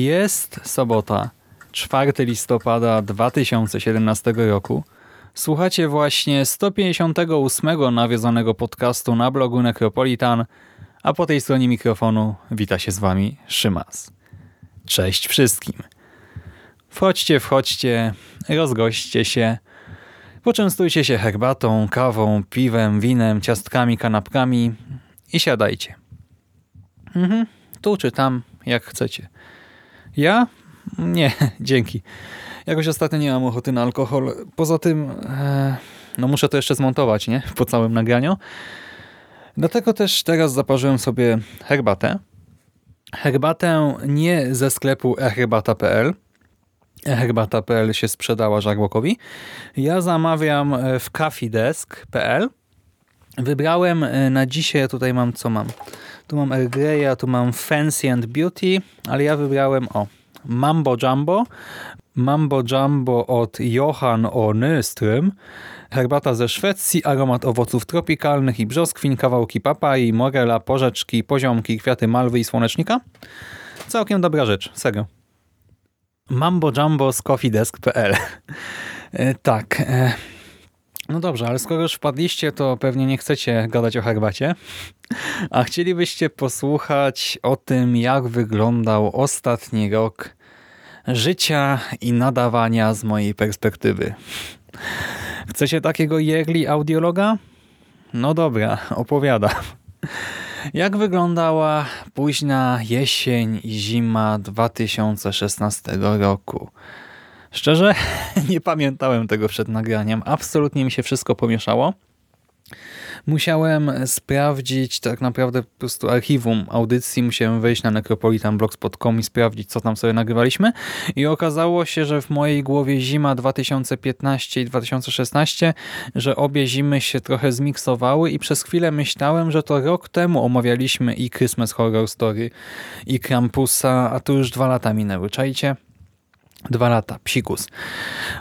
Jest sobota, 4 listopada 2017 roku. Słuchacie właśnie 158 nawiedzonego podcastu na blogu Necropolitan, a po tej stronie mikrofonu wita się z wami Szymas. Cześć wszystkim. Wchodźcie, wchodźcie, rozgoście się, poczęstujcie się herbatą, kawą, piwem, winem, ciastkami, kanapkami i siadajcie. Mhm, tu czy tam, jak chcecie. Ja? Nie, dzięki. Jakoś ostatnio nie mam ochoty na alkohol. Poza tym, e, no muszę to jeszcze zmontować, nie? Po całym nagraniu. Dlatego też teraz zaparzyłem sobie herbatę. Herbatę nie ze sklepu herbata.pl. Herbata.pl się sprzedała Żarłokowi. Ja zamawiam w coffeedesk.pl. Wybrałem e, na dzisiaj, tutaj mam, co mam? Tu mam Earl Greya, tu mam Fancy and Beauty, ale ja wybrałem, o, Mambo Jumbo. Mambo Jumbo od Johan O. Herbata ze Szwecji, aromat owoców tropikalnych i brzoskwin, kawałki papai, morela, porzeczki, poziomki, kwiaty malwy i słonecznika. Całkiem dobra rzecz, serio. Mambo Jumbo z coffeedesk.pl e, Tak, e, no dobrze, ale skoro już wpadliście, to pewnie nie chcecie gadać o herbacie, a chcielibyście posłuchać o tym, jak wyglądał ostatni rok życia i nadawania z mojej perspektywy. Chcecie takiego yearly audiologa? No dobra, opowiadam. Jak wyglądała późna jesień i zima 2016 roku? Szczerze, nie pamiętałem tego przed nagraniem. Absolutnie mi się wszystko pomieszało. Musiałem sprawdzić tak naprawdę po prostu archiwum audycji. Musiałem wejść na necropolitanblogspot.com i sprawdzić, co tam sobie nagrywaliśmy. I okazało się, że w mojej głowie zima 2015 i 2016, że obie zimy się trochę zmiksowały i przez chwilę myślałem, że to rok temu omawialiśmy i Christmas Horror Story, i Krampusa, a tu już dwa lata minęły. Czajcie? Dwa lata, psikus.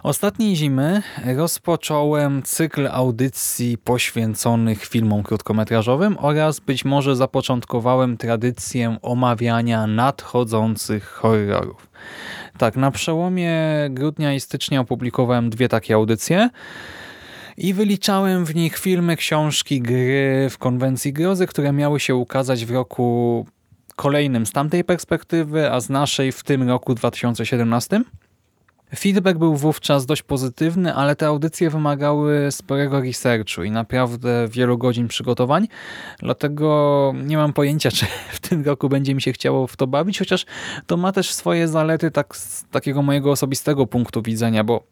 Ostatniej zimy rozpocząłem cykl audycji poświęconych filmom krótkometrażowym oraz być może zapoczątkowałem tradycję omawiania nadchodzących horrorów. Tak, na przełomie grudnia i stycznia opublikowałem dwie takie audycje i wyliczałem w nich filmy, książki, gry w konwencji grozy, które miały się ukazać w roku kolejnym z tamtej perspektywy, a z naszej w tym roku 2017. Feedback był wówczas dość pozytywny, ale te audycje wymagały sporego researchu i naprawdę wielu godzin przygotowań, dlatego nie mam pojęcia, czy w tym roku będzie mi się chciało w to bawić, chociaż to ma też swoje zalety tak z takiego mojego osobistego punktu widzenia, bo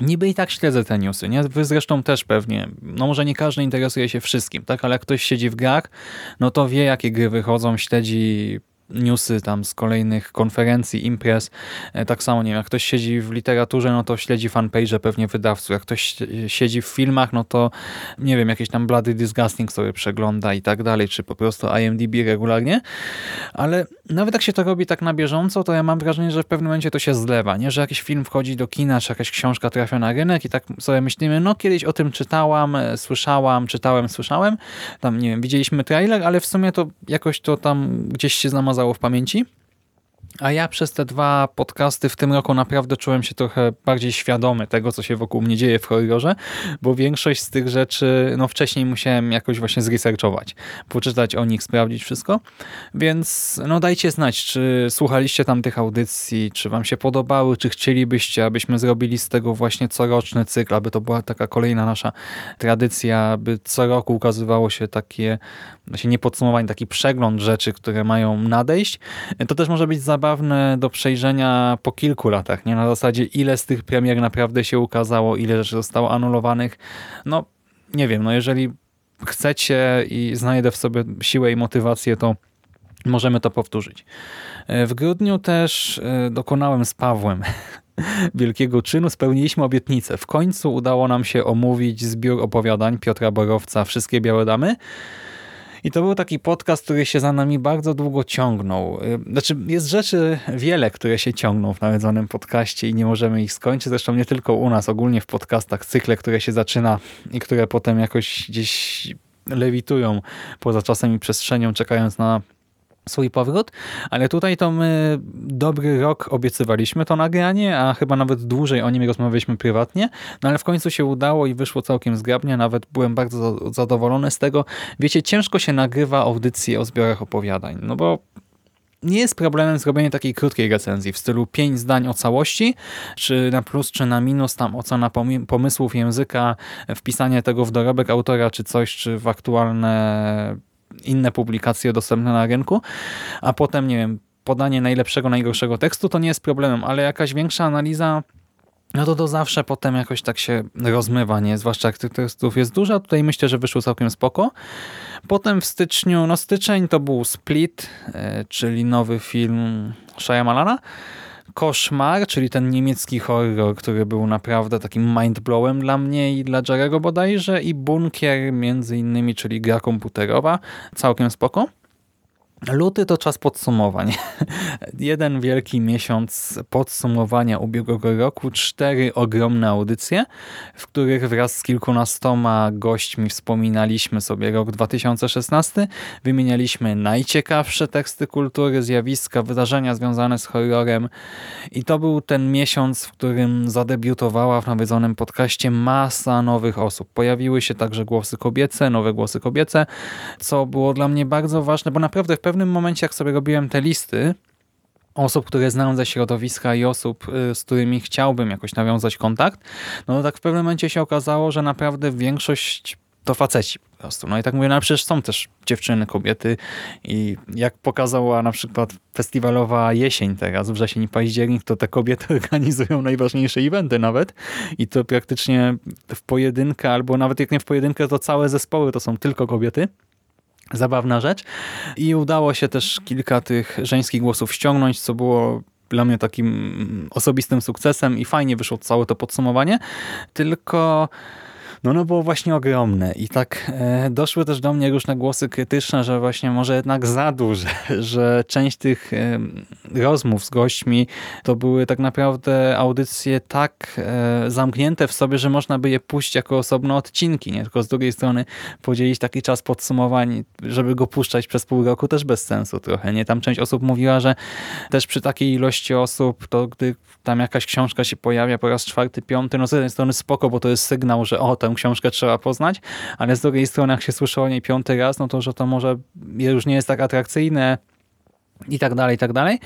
Niby i tak śledzę te newsy, nie? Wy zresztą też pewnie. No może nie każdy interesuje się wszystkim, tak? Ale jak ktoś siedzi w grach, no to wie, jakie gry wychodzą, śledzi newsy tam z kolejnych konferencji, imprez. E, tak samo, nie wiem, jak ktoś siedzi w literaturze, no to śledzi fanpage pewnie wydawców. Jak ktoś siedzi w filmach, no to nie wiem, jakieś tam Bloody Disgusting sobie przegląda i tak dalej, czy po prostu IMDb regularnie. Ale nawet jak się to robi tak na bieżąco, to ja mam wrażenie, że w pewnym momencie to się zlewa, nie? Że jakiś film wchodzi do kina, czy jakaś książka trafia na rynek i tak sobie myślimy, no kiedyś o tym czytałam, e, słyszałam, czytałem, słyszałem. Tam, nie wiem, widzieliśmy trailer, ale w sumie to jakoś to tam gdzieś się znamazało w pamięci. A ja przez te dwa podcasty w tym roku naprawdę czułem się trochę bardziej świadomy tego, co się wokół mnie dzieje w horrorze, bo większość z tych rzeczy no wcześniej musiałem jakoś właśnie zresearchować, poczytać o nich, sprawdzić wszystko. Więc no dajcie znać, czy słuchaliście tam tych audycji, czy wam się podobały, czy chcielibyście, abyśmy zrobili z tego właśnie coroczny cykl, aby to była taka kolejna nasza tradycja, aby co roku ukazywało się takie, właśnie nie podsumowanie, taki przegląd rzeczy, które mają nadejść. To też może być zabawne zabawne do przejrzenia po kilku latach, nie na zasadzie ile z tych premier naprawdę się ukazało, ile rzeczy zostało anulowanych. No nie wiem, no jeżeli chcecie i znajdę w sobie siłę i motywację, to możemy to powtórzyć. E, w grudniu też e, dokonałem z Pawłem wielkiego czynu, spełniliśmy obietnicę. W końcu udało nam się omówić zbiór opowiadań Piotra Borowca Wszystkie Białe Damy, i to był taki podcast, który się za nami bardzo długo ciągnął. Y, znaczy, jest rzeczy wiele, które się ciągną w nawiedzonym podcaście i nie możemy ich skończyć. Zresztą nie tylko u nas, ogólnie w podcastach, cykle, które się zaczyna i które potem jakoś gdzieś lewitują poza czasem i przestrzenią, czekając na swój powrót, ale tutaj to my dobry rok obiecywaliśmy to nagranie, a chyba nawet dłużej o nim rozmawialiśmy prywatnie, no ale w końcu się udało i wyszło całkiem zgrabnie, nawet byłem bardzo zadowolony z tego. Wiecie, ciężko się nagrywa audycje o zbiorach opowiadań, no bo nie jest problemem zrobienie takiej krótkiej recenzji w stylu 5 zdań o całości, czy na plus, czy na minus, tam ocena pomysłów języka, wpisanie tego w dorobek autora, czy coś, czy w aktualne inne publikacje dostępne na rynku, a potem, nie wiem, podanie najlepszego, najgorszego tekstu, to nie jest problemem, ale jakaś większa analiza no to to zawsze potem jakoś tak się rozmywa, nie? Zwłaszcza jak tych tekstów jest dużo. Tutaj myślę, że wyszło całkiem spoko. Potem w styczniu, no styczeń to był Split, e, czyli nowy film Shyamalana. Koszmar, czyli ten niemiecki horror, który był naprawdę takim mindblowem dla mnie i dla Jarego bodajże i Bunkier między innymi, czyli gra komputerowa, całkiem spoko. Luty to czas podsumowań. Jeden wielki miesiąc podsumowania ubiegłego roku, cztery ogromne audycje, w których wraz z kilkunastoma gośćmi wspominaliśmy sobie rok 2016, wymienialiśmy najciekawsze teksty kultury, zjawiska, wydarzenia związane z horrorem i to był ten miesiąc, w którym zadebiutowała w nawiedzonym podcaście masa nowych osób. Pojawiły się także głosy kobiece, nowe głosy kobiece, co było dla mnie bardzo ważne, bo naprawdę w pewnym momencie, jak sobie robiłem te listy osób, które znam ze środowiska i osób, y, z którymi chciałbym jakoś nawiązać kontakt, no tak w pewnym momencie się okazało, że naprawdę większość to faceci po prostu. No i tak mówię, no ale przecież są też dziewczyny, kobiety i jak pokazała na przykład festiwalowa jesień teraz, wrzesień i październik, to te kobiety organizują najważniejsze eventy nawet i to praktycznie w pojedynkę, albo nawet jak nie w pojedynkę, to całe zespoły to są tylko kobiety zabawna rzecz. I udało się też kilka tych żeńskich głosów ściągnąć, co było dla mnie takim osobistym sukcesem i fajnie wyszło całe to podsumowanie. Tylko no ono było właśnie ogromne i tak e, doszły też do mnie różne głosy krytyczne, że właśnie może jednak za duże, że część tych e, rozmów z gośćmi to były tak naprawdę audycje tak e, zamknięte w sobie, że można by je puścić jako osobne odcinki, nie tylko z drugiej strony podzielić taki czas podsumowań, żeby go puszczać przez pół roku też bez sensu trochę. Nie Tam część osób mówiła, że też przy takiej ilości osób, to gdy tam jakaś książka się pojawia po raz czwarty, piąty, no z jednej strony spoko, bo to jest sygnał, że o, tę książkę trzeba poznać, ale z drugiej strony jak się słyszy o niej piąty raz, no to że to może już nie jest tak atrakcyjne i tak dalej, i tak dalej.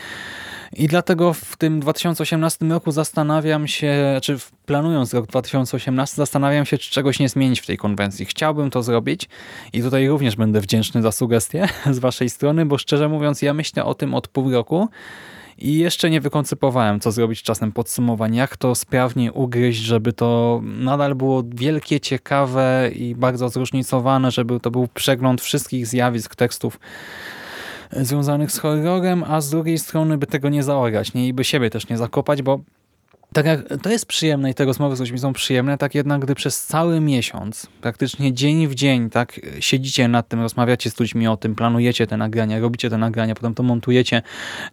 I dlatego w tym 2018 roku zastanawiam się, czy planując rok 2018, zastanawiam się, czy czegoś nie zmienić w tej konwencji. Chciałbym to zrobić i tutaj również będę wdzięczny za sugestie z waszej strony, bo szczerze mówiąc, ja myślę o tym od pół roku i jeszcze nie wykoncypowałem, co zrobić czasem podsumowań, jak to sprawnie ugryźć, żeby to nadal było wielkie, ciekawe i bardzo zróżnicowane, żeby to był przegląd wszystkich zjawisk, tekstów związanych z horrorem, a z drugiej strony by tego nie zaorać, nie? I by siebie też nie zakopać, bo tak jak to jest przyjemne i te rozmowy z ludźmi są przyjemne, tak jednak gdy przez cały miesiąc, praktycznie dzień w dzień, tak siedzicie nad tym, rozmawiacie z ludźmi o tym, planujecie te nagrania, robicie te nagrania, potem to montujecie,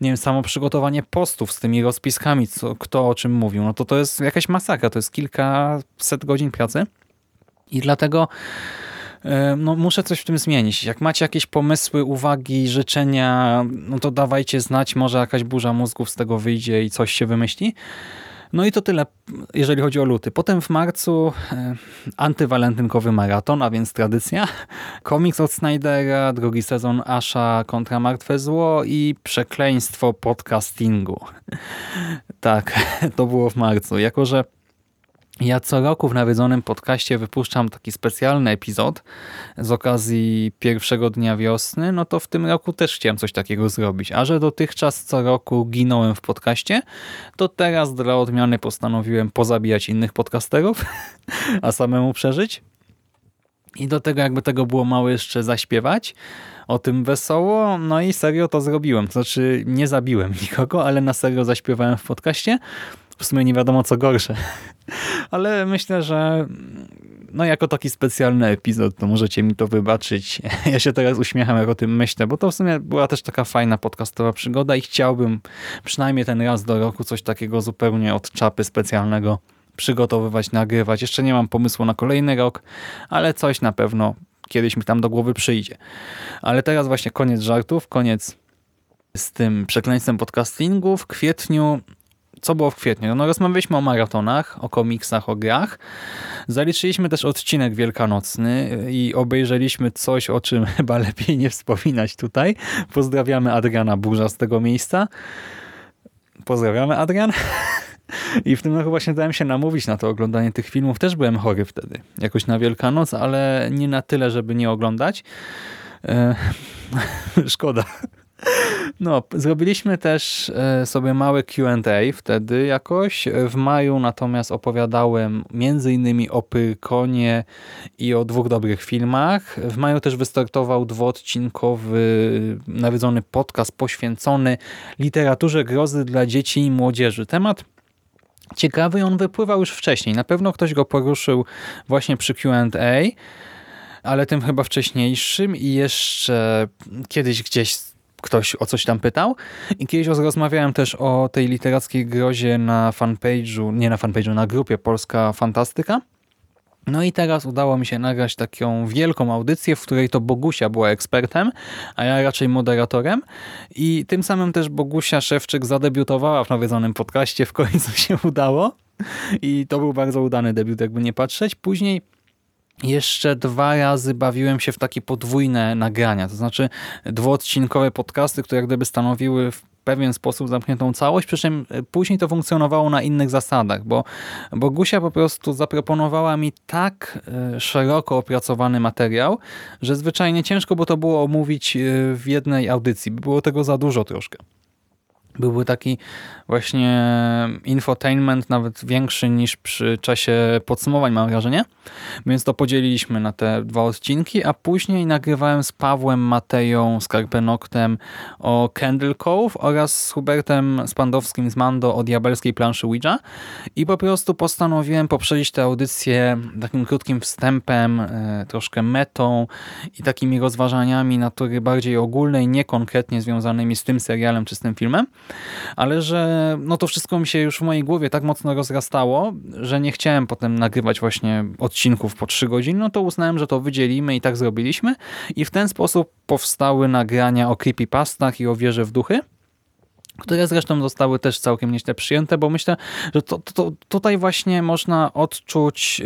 nie wiem, samo przygotowanie postów z tymi rozpiskami, co, kto o czym mówił, no to to jest jakaś masakra, to jest kilkaset godzin pracy i dlatego e, no muszę coś w tym zmienić. Jak macie jakieś pomysły, uwagi, życzenia, no to dawajcie znać, może jakaś burza mózgów z tego wyjdzie i coś się wymyśli. No i to tyle, jeżeli chodzi o luty. Potem w marcu e, antywalentynkowy maraton, a więc tradycja. Komiks od Snydera, drugi sezon Asha kontra Martwe Zło i przekleństwo podcastingu. tak, to było w marcu. Jako, że ja co roku w nawiedzonym podcaście wypuszczam taki specjalny epizod z okazji pierwszego dnia wiosny, no to w tym roku też chciałem coś takiego zrobić. A że dotychczas co roku ginąłem w podcaście, to teraz dla odmiany postanowiłem pozabijać innych podcasterów, a samemu przeżyć. I do tego jakby tego było mało jeszcze zaśpiewać o tym wesoło, no i serio to zrobiłem. Znaczy nie zabiłem nikogo, ale na serio zaśpiewałem w podcaście w sumie nie wiadomo co gorsze. Ale myślę, że no jako taki specjalny epizod, to możecie mi to wybaczyć. Ja się teraz uśmiecham, jak o tym myślę, bo to w sumie była też taka fajna podcastowa przygoda i chciałbym przynajmniej ten raz do roku coś takiego zupełnie od czapy specjalnego przygotowywać, nagrywać. Jeszcze nie mam pomysłu na kolejny rok, ale coś na pewno kiedyś mi tam do głowy przyjdzie. Ale teraz właśnie koniec żartów, koniec z tym przekleństwem podcastingu. W kwietniu co było w kwietniu? No rozmawialiśmy o maratonach, o komiksach, o grach. Zaliczyliśmy też odcinek wielkanocny i obejrzeliśmy coś, o czym chyba lepiej nie wspominać tutaj. Pozdrawiamy Adriana Burza z tego miejsca. Pozdrawiamy Adrian. I w tym roku właśnie dałem się namówić na to oglądanie tych filmów. Też byłem chory wtedy, jakoś na Wielkanoc, ale nie na tyle, żeby nie oglądać. E, szkoda. No, zrobiliśmy też e, sobie małe Q&A wtedy jakoś. W maju natomiast opowiadałem między innymi o Pyrkonie i o dwóch dobrych filmach. W maju też wystartował dwuodcinkowy nawiedzony podcast poświęcony literaturze grozy dla dzieci i młodzieży. Temat ciekawy, on wypływał już wcześniej. Na pewno ktoś go poruszył właśnie przy Q&A, ale tym chyba wcześniejszym i jeszcze kiedyś gdzieś ktoś o coś tam pytał. I kiedyś rozmawiałem też o tej literackiej grozie na fanpage'u, nie na fanpage'u, na grupie Polska Fantastyka. No i teraz udało mi się nagrać taką wielką audycję, w której to Bogusia była ekspertem, a ja raczej moderatorem. I tym samym też Bogusia Szewczyk zadebiutowała w nawiedzonym podcaście. W końcu się udało. I to był bardzo udany debiut, jakby nie patrzeć. Później jeszcze dwa razy bawiłem się w takie podwójne nagrania, to znaczy dwuodcinkowe podcasty, które jak gdyby stanowiły w pewien sposób zamkniętą całość, przy czym później to funkcjonowało na innych zasadach, bo, bo Gusia po prostu zaproponowała mi tak e, szeroko opracowany materiał, że zwyczajnie ciężko by to było omówić e, w jednej audycji. Było tego za dużo troszkę. Byłby taki właśnie infotainment nawet większy niż przy czasie podsumowań, mam wrażenie. Więc to podzieliliśmy na te dwa odcinki, a później nagrywałem z Pawłem Mateją Skarpenoktem o Candle Cove oraz z Hubertem Spandowskim z Mando o diabelskiej planszy Ouija i po prostu postanowiłem poprzedzić tę audycję takim krótkim wstępem, e, troszkę metą i takimi rozważaniami natury bardziej ogólnej, nie konkretnie związanymi z tym serialem czy z tym filmem ale że no to wszystko mi się już w mojej głowie tak mocno rozrastało, że nie chciałem potem nagrywać właśnie odcinków po trzy godziny, no to uznałem, że to wydzielimy i tak zrobiliśmy i w ten sposób powstały nagrania o creepypastach i o wierze w duchy które zresztą zostały też całkiem nieźle przyjęte, bo myślę, że to, to, tutaj właśnie można odczuć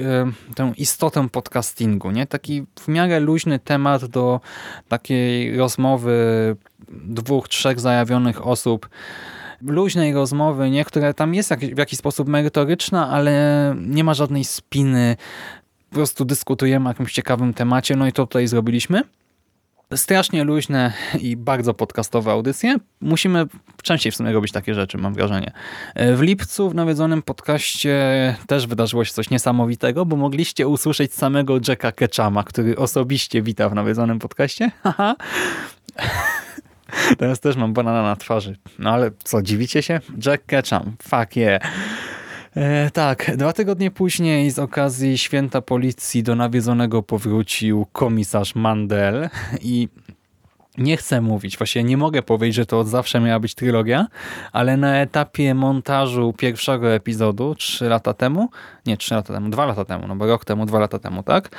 y, tę istotę podcastingu, nie? Taki w miarę luźny temat do takiej rozmowy dwóch, trzech zajawionych osób, luźnej rozmowy, nie? która tam jest w jakiś sposób merytoryczna, ale nie ma żadnej spiny. Po prostu dyskutujemy o jakimś ciekawym temacie, no i to tutaj zrobiliśmy. Strasznie luźne i bardzo podcastowe audycje. Musimy częściej w sumie robić takie rzeczy, mam wrażenie. W lipcu w nawiedzonym podcaście też wydarzyło się coś niesamowitego, bo mogliście usłyszeć samego Jacka Ketchama, który osobiście wita w nawiedzonym podcaście. Haha. Teraz też mam banana na twarzy. No ale co, dziwicie się? Jack Ketchum, fuck yeah. E, tak, dwa tygodnie później z okazji Święta Policji do nawiedzonego powrócił komisarz Mandel i nie chcę mówić, właśnie nie mogę powiedzieć, że to od zawsze miała być trylogia, ale na etapie montażu pierwszego epizodu, trzy lata temu, nie trzy lata temu, dwa lata temu, no bo rok temu, dwa lata temu, tak?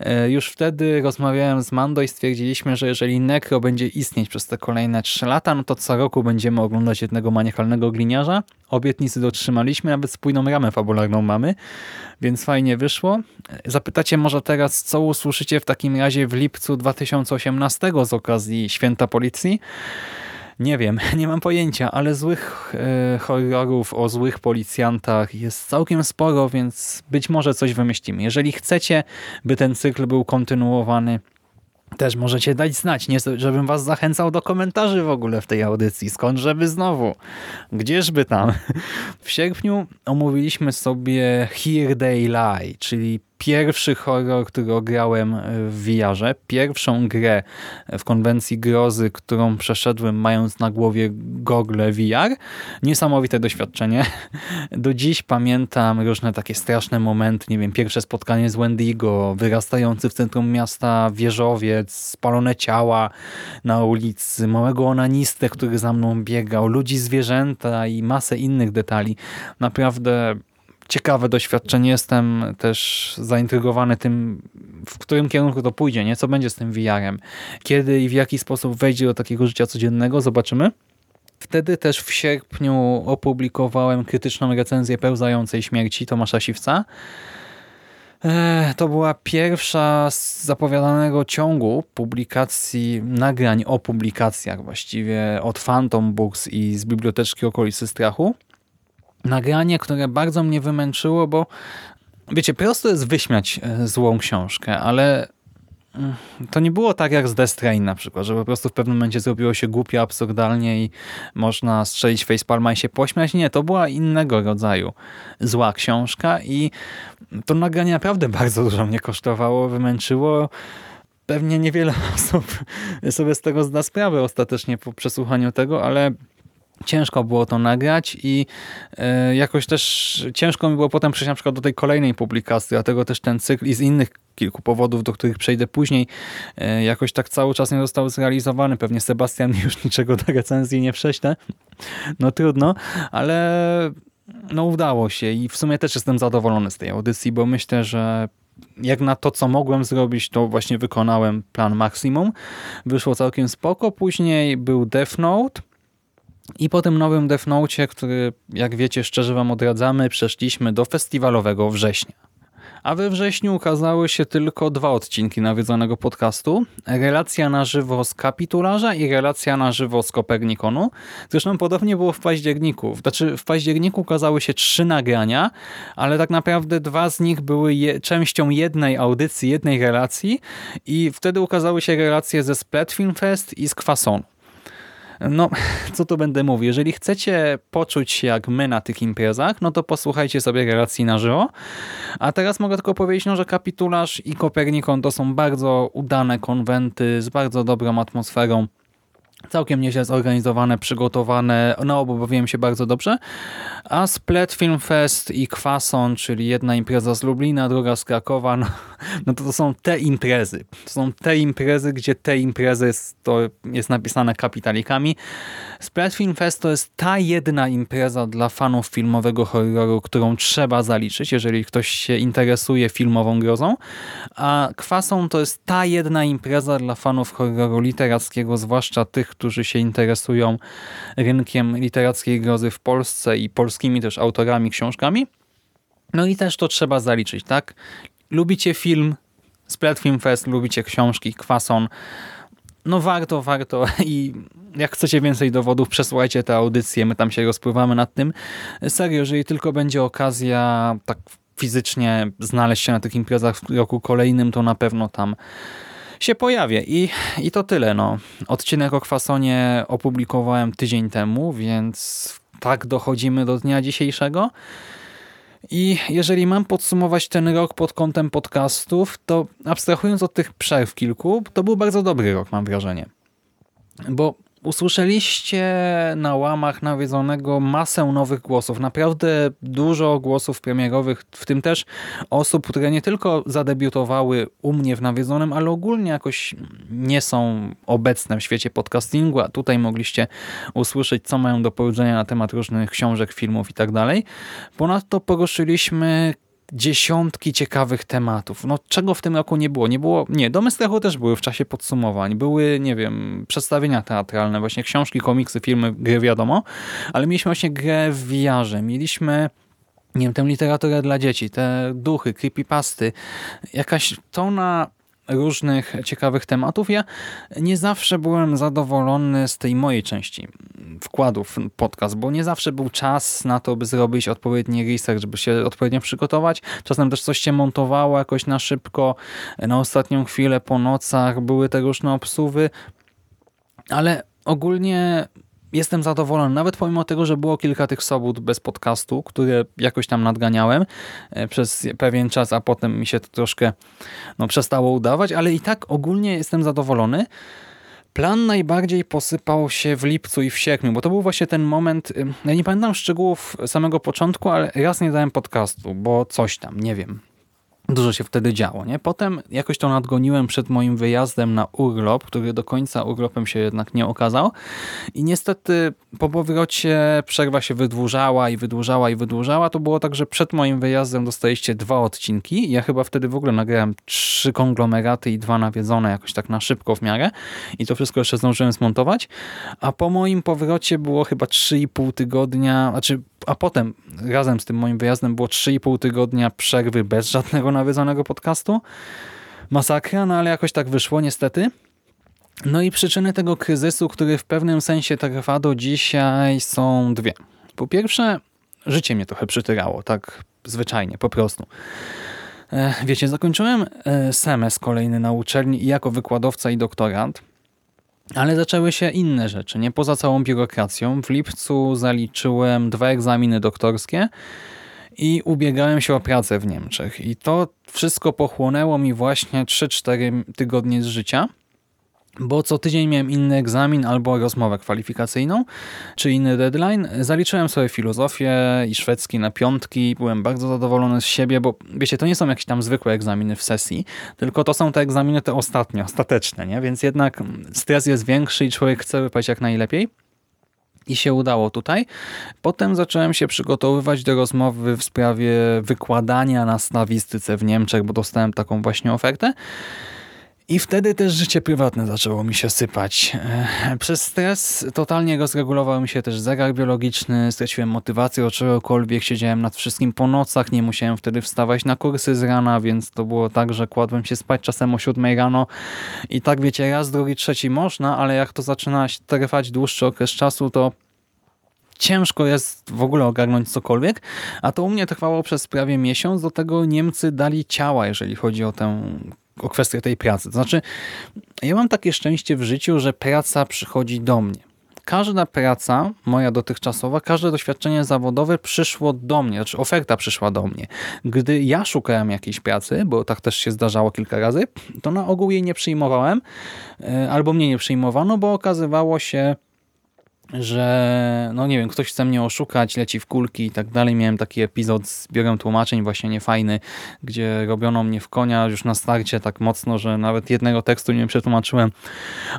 E, już wtedy rozmawiałem z Mando i stwierdziliśmy, że jeżeli Necro będzie istnieć przez te kolejne trzy lata, no to co roku będziemy oglądać jednego maniakalnego gliniarza. Obietnicy dotrzymaliśmy, nawet spójną ramę fabularną mamy, więc fajnie wyszło. Zapytacie może teraz, co usłyszycie w takim razie w lipcu 2018 z okazji Święta Policji? Nie wiem, nie mam pojęcia, ale złych e, horrorów o złych policjantach jest całkiem sporo, więc być może coś wymyślimy. Jeżeli chcecie, by ten cykl był kontynuowany, też możecie dać znać, nie żebym was zachęcał do komentarzy w ogóle w tej audycji. Skąd żeby znowu? Gdzieżby tam? W sierpniu omówiliśmy sobie Here They Lie, czyli pierwszy horror, który ograłem w VR-ze, pierwszą grę w konwencji grozy, którą przeszedłem mając na głowie gogle VR. Niesamowite doświadczenie. Do dziś pamiętam różne takie straszne momenty, nie wiem, pierwsze spotkanie z Wendigo, wyrastający w centrum miasta wieżowiec, spalone ciała na ulicy, małego onanistę, który za mną biegał, ludzi, zwierzęta i masę innych detali. Naprawdę ciekawe doświadczenie. Jestem też zaintrygowany tym, w którym kierunku to pójdzie, nie? co będzie z tym VR-em. Kiedy i w jaki sposób wejdzie do takiego życia codziennego, zobaczymy. Wtedy też w sierpniu opublikowałem krytyczną recenzję pełzającej śmierci Tomasza Siwca. E, to była pierwsza z zapowiadanego ciągu publikacji, nagrań o publikacjach właściwie od Phantom Books i z Biblioteczki Okolicy Strachu nagranie, które bardzo mnie wymęczyło, bo wiecie, prosto jest wyśmiać e, złą książkę, ale mm, to nie było tak jak z Death Train na przykład, że po prostu w pewnym momencie zrobiło się głupio, absurdalnie i można strzelić facepalma i się pośmiać. Nie, to była innego rodzaju zła książka i to nagranie naprawdę bardzo dużo mnie kosztowało, wymęczyło. Pewnie niewiele osób sobie z tego zda sprawę ostatecznie po przesłuchaniu tego, ale Ciężko było to nagrać i e, jakoś też ciężko mi było potem przejść na przykład do tej kolejnej publikacji, dlatego też ten cykl i z innych kilku powodów, do których przejdę później, e, jakoś tak cały czas nie został zrealizowany. Pewnie Sebastian już niczego do recenzji nie prześle. No trudno, ale no udało się i w sumie też jestem zadowolony z tej audycji, bo myślę, że jak na to, co mogłem zrobić, to właśnie wykonałem plan maksimum. Wyszło całkiem spoko. Później był Death Note, i po tym nowym Death Note, który jak wiecie szczerze wam odradzamy, przeszliśmy do festiwalowego września. A we wrześniu ukazały się tylko dwa odcinki nawiedzonego podcastu. Relacja na żywo z Kapitularza i relacja na żywo z Kopernikonu. Zresztą podobnie było w październiku. Znaczy w październiku ukazały się trzy nagrania, ale tak naprawdę dwa z nich były je częścią jednej audycji, jednej relacji i wtedy ukazały się relacje ze Splat Film Fest i z Kwasonu. No, co tu będę mówił? Jeżeli chcecie poczuć się jak my na tych imprezach, no to posłuchajcie sobie relacji na żywo. A teraz mogę tylko powiedzieć, no, że Kapitularz i Kopernikon to są bardzo udane konwenty z bardzo dobrą atmosferą całkiem nieźle zorganizowane, przygotowane, no obu bawiłem się bardzo dobrze. A Split Film Fest i Kwason, czyli jedna impreza z Lublina, druga z Krakowa, no, no to, to są te imprezy. To są te imprezy, gdzie te imprezy jest, to jest napisane kapitalikami. Split Film Fest to jest ta jedna impreza dla fanów filmowego horroru, którą trzeba zaliczyć, jeżeli ktoś się interesuje filmową grozą. A Kwason to jest ta jedna impreza dla fanów horroru literackiego, zwłaszcza tych, którzy się interesują rynkiem literackiej grozy w Polsce i polskimi też autorami, książkami. No i też to trzeba zaliczyć, tak? Lubicie film, Splat Film Fest, lubicie książki, kwason, no warto, warto i jak chcecie więcej dowodów, przesłuchajcie te audycje, my tam się rozpływamy nad tym. Serio, jeżeli tylko będzie okazja tak fizycznie znaleźć się na tych imprezach w roku kolejnym, to na pewno tam się pojawię. I, i to tyle. No. Odcinek o kwasonie opublikowałem tydzień temu, więc tak dochodzimy do dnia dzisiejszego. I jeżeli mam podsumować ten rok pod kątem podcastów, to abstrahując od tych przerw kilku, to był bardzo dobry rok, mam wrażenie. Bo usłyszeliście na łamach nawiedzonego masę nowych głosów. Naprawdę dużo głosów premierowych, w tym też osób, które nie tylko zadebiutowały u mnie w nawiedzonym, ale ogólnie jakoś nie są obecne w świecie podcastingu, a tutaj mogliście usłyszeć, co mają do powiedzenia na temat różnych książek, filmów i tak. Ponadto poruszyliśmy dziesiątki ciekawych tematów. No czego w tym roku nie było? Nie było, nie, Domy Strachu też były w czasie podsumowań. Były, nie wiem, przedstawienia teatralne, właśnie książki, komiksy, filmy, gry wiadomo, ale mieliśmy właśnie grę w VR-ze, mieliśmy nie wiem, tę literaturę dla dzieci, te duchy, creepypasty, jakaś tona różnych ciekawych tematów. Ja nie zawsze byłem zadowolony z tej mojej części wkładów w podcast, bo nie zawsze był czas na to, by zrobić odpowiedni research, żeby się odpowiednio przygotować. Czasem też coś się montowało jakoś na szybko, na ostatnią chwilę, po nocach, były te różne obsuwy, ale ogólnie jestem zadowolony, nawet pomimo tego, że było kilka tych sobot bez podcastu, które jakoś tam nadganiałem e, przez pewien czas, a potem mi się to troszkę no, przestało udawać, ale i tak ogólnie jestem zadowolony. Plan najbardziej posypał się w lipcu i w sierpniu, bo to był właśnie ten moment, ja nie pamiętam szczegółów samego początku, ale raz nie dałem podcastu, bo coś tam, nie wiem. Dużo się wtedy działo. Nie? Potem jakoś to nadgoniłem przed moim wyjazdem na urlop, który do końca urlopem się jednak nie okazał. I niestety po powrocie przerwa się wydłużała i wydłużała i wydłużała. To było tak, że przed moim wyjazdem dostaliście dwa odcinki. Ja chyba wtedy w ogóle nagrałem trzy konglomeraty i dwa nawiedzone jakoś tak na szybko w miarę. I to wszystko jeszcze zdążyłem smontować. A po moim powrocie było chyba 3,5 tygodnia, znaczy a potem razem z tym moim wyjazdem było 3,5 tygodnia przerwy bez żadnego nawiedzonego podcastu. Masakra, no ale jakoś tak wyszło niestety. No i przyczyny tego kryzysu, który w pewnym sensie trwa do dzisiaj są dwie. Po pierwsze, życie mnie trochę przytyrało, tak zwyczajnie, po prostu. E, wiecie, zakończyłem e, semestr kolejny na uczelni i jako wykładowca i doktorant. Ale zaczęły się inne rzeczy, nie poza całą biurokracją. W lipcu zaliczyłem dwa egzaminy doktorskie i ubiegałem się o pracę w Niemczech. I to wszystko pochłonęło mi właśnie 3-4 tygodnie z życia bo co tydzień miałem inny egzamin albo rozmowę kwalifikacyjną, czy inny deadline. Zaliczyłem sobie filozofię i szwedzki na piątki, byłem bardzo zadowolony z siebie, bo wiecie, to nie są jakieś tam zwykłe egzaminy w sesji, tylko to są te egzaminy te ostatnie, ostateczne, nie? więc jednak stres jest większy i człowiek chce wypaść jak najlepiej. I się udało tutaj. Potem zacząłem się przygotowywać do rozmowy w sprawie wykładania na stawistyce w Niemczech, bo dostałem taką właśnie ofertę. I wtedy też życie prywatne zaczęło mi się sypać. E, przez stres totalnie rozregulował mi się też zegar biologiczny, straciłem motywację do czegokolwiek, siedziałem nad wszystkim po nocach, nie musiałem wtedy wstawać na kursy z rana, więc to było tak, że kładłem się spać czasem o siódmej rano i tak wiecie, raz, drugi, trzeci można, ale jak to zaczyna trwać dłuższy okres czasu, to ciężko jest w ogóle ogarnąć cokolwiek, a to u mnie trwało przez prawie miesiąc, do tego Niemcy dali ciała, jeżeli chodzi o tę o kwestię tej pracy. To znaczy, ja mam takie szczęście w życiu, że praca przychodzi do mnie. Każda praca moja dotychczasowa, każde doświadczenie zawodowe przyszło do mnie, znaczy oferta przyszła do mnie. Gdy ja szukałem jakiejś pracy, bo tak też się zdarzało kilka razy, to na ogół jej nie przyjmowałem, e, albo mnie nie przyjmowano, bo okazywało się, że no nie wiem, ktoś chce mnie oszukać, leci w kulki i tak dalej. Miałem taki epizod z biurem tłumaczeń właśnie niefajny, gdzie robiono mnie w konia już na starcie tak mocno, że nawet jednego tekstu nie przetłumaczyłem.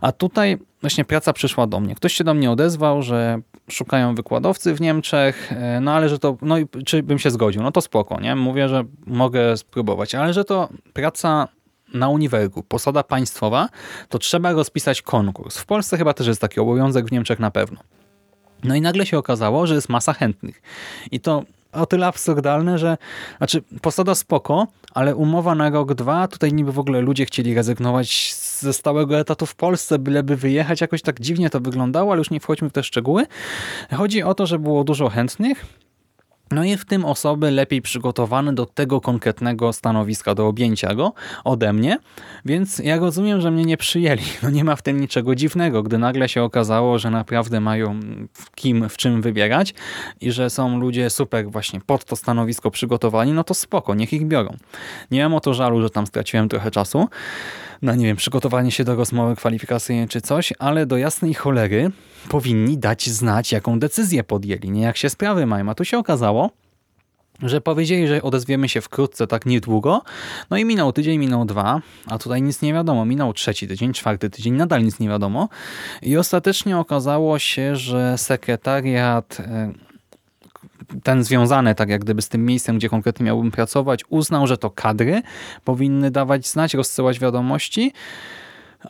A tutaj właśnie praca przyszła do mnie. Ktoś się do mnie odezwał, że szukają wykładowcy w Niemczech, e, no ale że to, no i czy bym się zgodził, no to spoko, nie? Mówię, że mogę spróbować, ale że to praca na uniwergu, posada państwowa, to trzeba rozpisać konkurs. W Polsce chyba też jest taki obowiązek, w Niemczech na pewno. No i nagle się okazało, że jest masa chętnych. I to o tyle absurdalne, że znaczy posada spoko, ale umowa na rok, dwa, tutaj niby w ogóle ludzie chcieli rezygnować ze stałego etatu w Polsce, byleby wyjechać, jakoś tak dziwnie to wyglądało, ale już nie wchodźmy w te szczegóły. Chodzi o to, że było dużo chętnych, no i w tym osoby lepiej przygotowane do tego konkretnego stanowiska, do objęcia go ode mnie, więc ja rozumiem, że mnie nie przyjęli. No nie ma w tym niczego dziwnego, gdy nagle się okazało, że naprawdę mają w kim, w czym wybierać i że są ludzie super właśnie pod to stanowisko przygotowani, no to spoko, niech ich biorą. Nie mam o to żalu, że tam straciłem trochę czasu. Na nie wiem, przygotowanie się do rozmowy kwalifikacyjnej czy coś, ale do jasnej cholery powinni dać znać, jaką decyzję podjęli, nie jak się sprawy mają. A tu się okazało, że powiedzieli, że odezwiemy się wkrótce, tak niedługo. No i minął tydzień, minął dwa, a tutaj nic nie wiadomo. Minął trzeci tydzień, czwarty tydzień, nadal nic nie wiadomo. I ostatecznie okazało się, że sekretariat e, ten związany tak jak gdyby z tym miejscem, gdzie konkretnie miałbym pracować, uznał, że to kadry powinny dawać znać, rozsyłać wiadomości,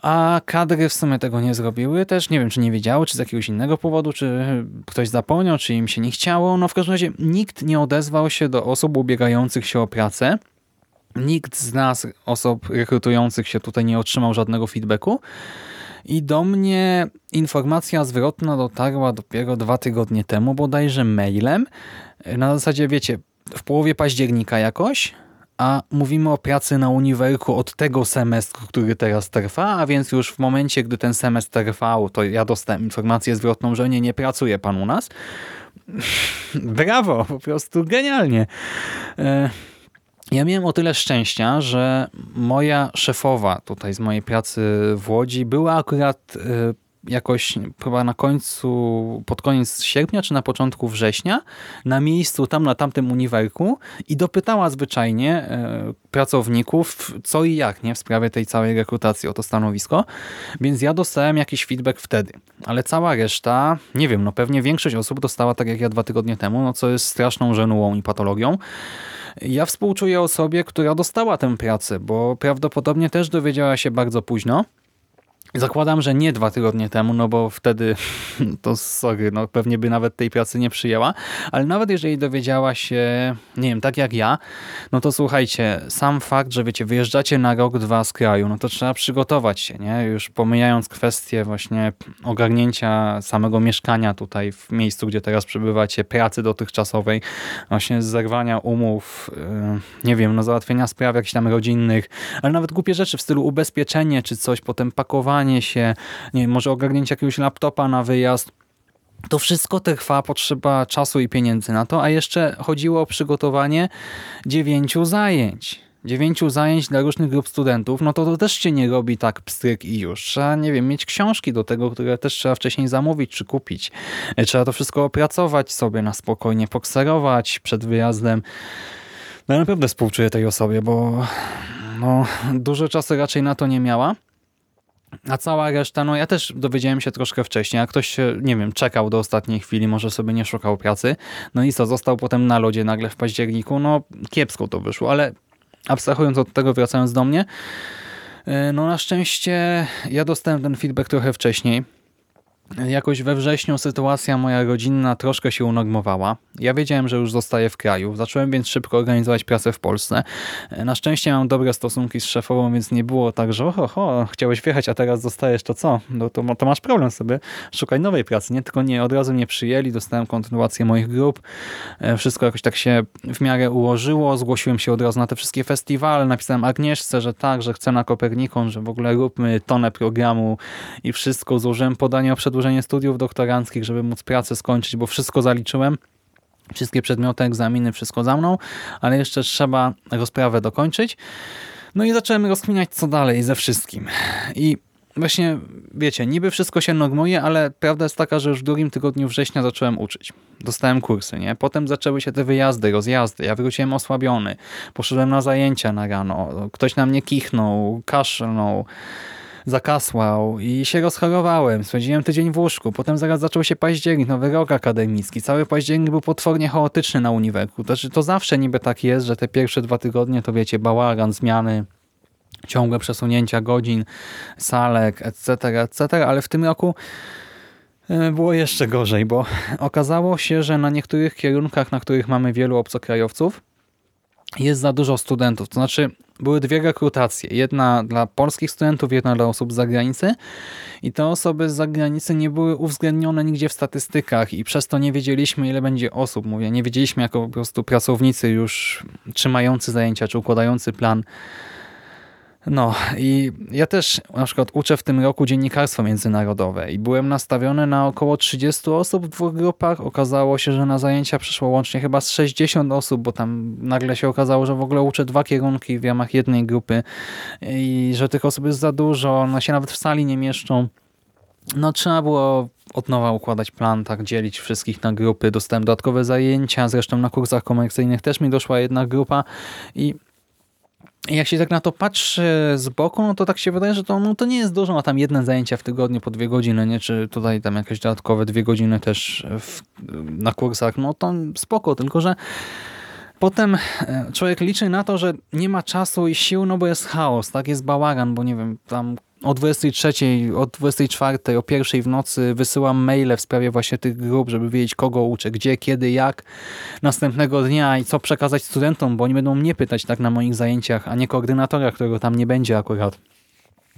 a kadry w sumie tego nie zrobiły. Też nie wiem, czy nie wiedziały, czy z jakiegoś innego powodu, czy ktoś zapomniał, czy im się nie chciało. No w każdym razie nikt nie odezwał się do osób ubiegających się o pracę. Nikt z nas, osób rekrutujących się tutaj nie otrzymał żadnego feedbacku. I do mnie informacja zwrotna dotarła dopiero dwa tygodnie temu, bodajże mailem. Na zasadzie, wiecie, w połowie października jakoś, a mówimy o pracy na uniwerku od tego semestru, który teraz trwa, a więc już w momencie, gdy ten semestr trwał, to ja dostałem informację zwrotną, że nie, nie pracuje pan u nas. Brawo, po prostu genialnie. Ja miałem o tyle szczęścia, że moja szefowa tutaj z mojej pracy w Łodzi była akurat e, jakoś chyba na końcu, pod koniec sierpnia czy na początku września na miejscu tam na tamtym uniwerku i dopytała zwyczajnie e, pracowników co i jak nie w sprawie tej całej rekrutacji o to stanowisko, więc ja dostałem jakiś feedback wtedy, ale cała reszta, nie wiem, no pewnie większość osób dostała tak jak ja dwa tygodnie temu, no co jest straszną żenułą i patologią. Ja współczuję osobie, która dostała tę pracę, bo prawdopodobnie też dowiedziała się bardzo późno, Zakładam, że nie dwa tygodnie temu, no bo wtedy to sorry, no pewnie by nawet tej pracy nie przyjęła, ale nawet jeżeli dowiedziała się, nie wiem, tak jak ja, no to słuchajcie, sam fakt, że wiecie, wyjeżdżacie na rok, dwa z kraju, no to trzeba przygotować się, nie? Już pomijając kwestię właśnie ogarnięcia samego mieszkania tutaj w miejscu, gdzie teraz przebywacie, pracy dotychczasowej, właśnie zerwania umów, yy, nie wiem, no załatwienia spraw jakichś tam rodzinnych, ale nawet głupie rzeczy w stylu ubezpieczenie czy coś, potem pakowanie się, nie wiem, może ogarnięcie jakiegoś laptopa na wyjazd. To wszystko trwa, potrzeba czasu i pieniędzy na to, a jeszcze chodziło o przygotowanie dziewięciu zajęć. Dziewięciu zajęć dla różnych grup studentów, no to to też się nie robi tak pstryk i już. Trzeba, nie wiem, mieć książki do tego, które też trzeba wcześniej zamówić czy kupić. Trzeba to wszystko opracować sobie na spokojnie, pokserować przed wyjazdem. No ja naprawdę współczuję tej osobie, bo no, dużo czasu raczej na to nie miała. A cała reszta, no ja też dowiedziałem się troszkę wcześniej, a ktoś nie wiem, czekał do ostatniej chwili, może sobie nie szukał pracy, no i co, został potem na lodzie nagle w październiku, no kiepsko to wyszło, ale abstrahując od tego, wracając do mnie, e, no na szczęście ja dostałem ten feedback trochę wcześniej, Jakoś we wrześniu sytuacja moja rodzinna troszkę się unormowała. Ja wiedziałem, że już zostaję w kraju. Zacząłem więc szybko organizować pracę w Polsce. Na szczęście mam dobre stosunki z szefową, więc nie było tak, że oho, oho chciałeś wjechać, a teraz zostajesz, to co? No to, to masz problem sobie. Szukaj nowej pracy. Nie, tylko nie, od razu mnie przyjęli, dostałem kontynuację moich grup. E, wszystko jakoś tak się w miarę ułożyło. Zgłosiłem się od razu na te wszystkie festiwale. Napisałem Agnieszce, że tak, że chcę na Kopernikon, że w ogóle róbmy tonę programu i wszystko. Złożyłem podanie o przedłużeniu przedłużenie studiów doktoranckich, żeby móc pracę skończyć, bo wszystko zaliczyłem. Wszystkie przedmioty, egzaminy, wszystko za mną, ale jeszcze trzeba rozprawę dokończyć. No i zacząłem rozkminiać, co dalej ze wszystkim. I właśnie, wiecie, niby wszystko się normuje, ale prawda jest taka, że już w drugim tygodniu września zacząłem uczyć. Dostałem kursy, nie? Potem zaczęły się te wyjazdy, rozjazdy. Ja wróciłem osłabiony. Poszedłem na zajęcia na rano. Ktoś na mnie kichnął, kaszlnął zakasłał i się rozchorowałem. Spędziłem tydzień w łóżku. Potem zaraz zaczął się październik, nowy rok akademicki. Cały październik był potwornie chaotyczny na uniwerku. To, to zawsze niby tak jest, że te pierwsze dwa tygodnie to wiecie, bałagan, zmiany, ciągłe przesunięcia godzin, salek, etc., etc., ale w tym roku e, było jeszcze gorzej, bo okazało się, że na niektórych kierunkach, na których mamy wielu obcokrajowców, jest za dużo studentów. To znaczy były dwie rekrutacje. Jedna dla polskich studentów, jedna dla osób z zagranicy. I te osoby z zagranicy nie były uwzględnione nigdzie w statystykach i przez to nie wiedzieliśmy, ile będzie osób. Mówię, nie wiedzieliśmy jako po prostu pracownicy już trzymający zajęcia, czy układający plan No i ja też na przykład uczę w tym roku dziennikarstwo międzynarodowe i byłem nastawiony na około 30 osób w dwóch grupach. Okazało się, że na zajęcia przyszło łącznie chyba z 60 osób, bo tam nagle się okazało, że w ogóle uczę dwa kierunki w ramach jednej grupy i że tych osób jest za dużo, one się nawet w sali nie mieszczą. No trzeba było od nowa układać plan, tak dzielić wszystkich na grupy. Dostałem dodatkowe zajęcia, zresztą na kursach komercyjnych też mi doszła jedna grupa i jak się tak na to patrzy z boku, no to tak się wydaje, że to, no to nie jest dużo, a tam jedne zajęcia w tygodniu po dwie godziny, nie? Czy tutaj tam jakieś dodatkowe dwie godziny też w, na kursach, no to spoko, tylko że potem e, człowiek liczy na to, że nie ma czasu i sił, no bo jest chaos, tak? Jest bałagan, bo nie wiem, tam o 23, o 24, o pierwszej w nocy wysyłam maile w sprawie właśnie tych grup, żeby wiedzieć kogo uczę, gdzie, kiedy, jak następnego dnia i co przekazać studentom, bo oni będą mnie pytać tak na moich zajęciach, a nie koordynatora, którego tam nie będzie akurat.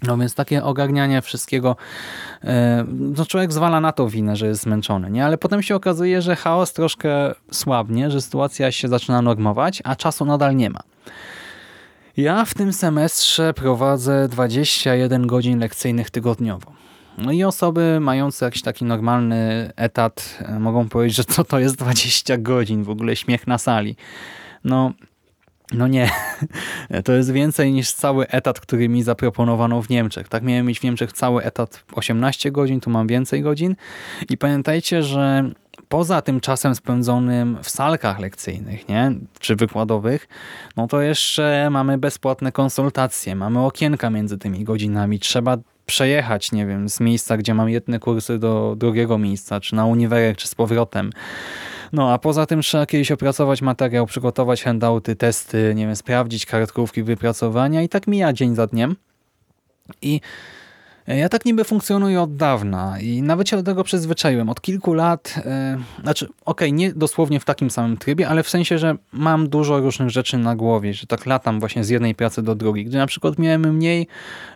No więc takie ogarnianie wszystkiego, e, no człowiek zwala na to winę, że jest zmęczony, nie? Ale potem się okazuje, że chaos troszkę słabnie, że sytuacja się zaczyna normować, a czasu nadal nie ma. Ja w tym semestrze prowadzę 21 godzin lekcyjnych tygodniowo. No i osoby mające jakiś taki normalny etat e, mogą powiedzieć, że co to jest 20 godzin, w ogóle śmiech na sali. No, no nie, to jest więcej niż cały etat, który mi zaproponowano w Niemczech. Tak miałem mieć w Niemczech cały etat 18 godzin, tu mam więcej godzin. I pamiętajcie, że poza tym czasem spędzonym w salkach lekcyjnych, nie? czy wykładowych, no to jeszcze mamy bezpłatne konsultacje, mamy okienka między tymi godzinami, trzeba przejechać, nie wiem, z miejsca, gdzie mam jedne kursy do drugiego miejsca, czy na uniwerek, czy z powrotem. No a poza tym trzeba kiedyś opracować materiał, przygotować handouty, testy, nie wiem, sprawdzić kartkówki, wypracowania i tak mija dzień za dniem. I ja tak niby funkcjonuję od dawna i nawet się do tego przyzwyczaiłem. Od kilku lat, yy, znaczy okej, okay, nie dosłownie w takim samym trybie, ale w sensie, że mam dużo różnych rzeczy na głowie, że tak latam właśnie z jednej pracy do drugiej. Gdy na przykład miałem mniej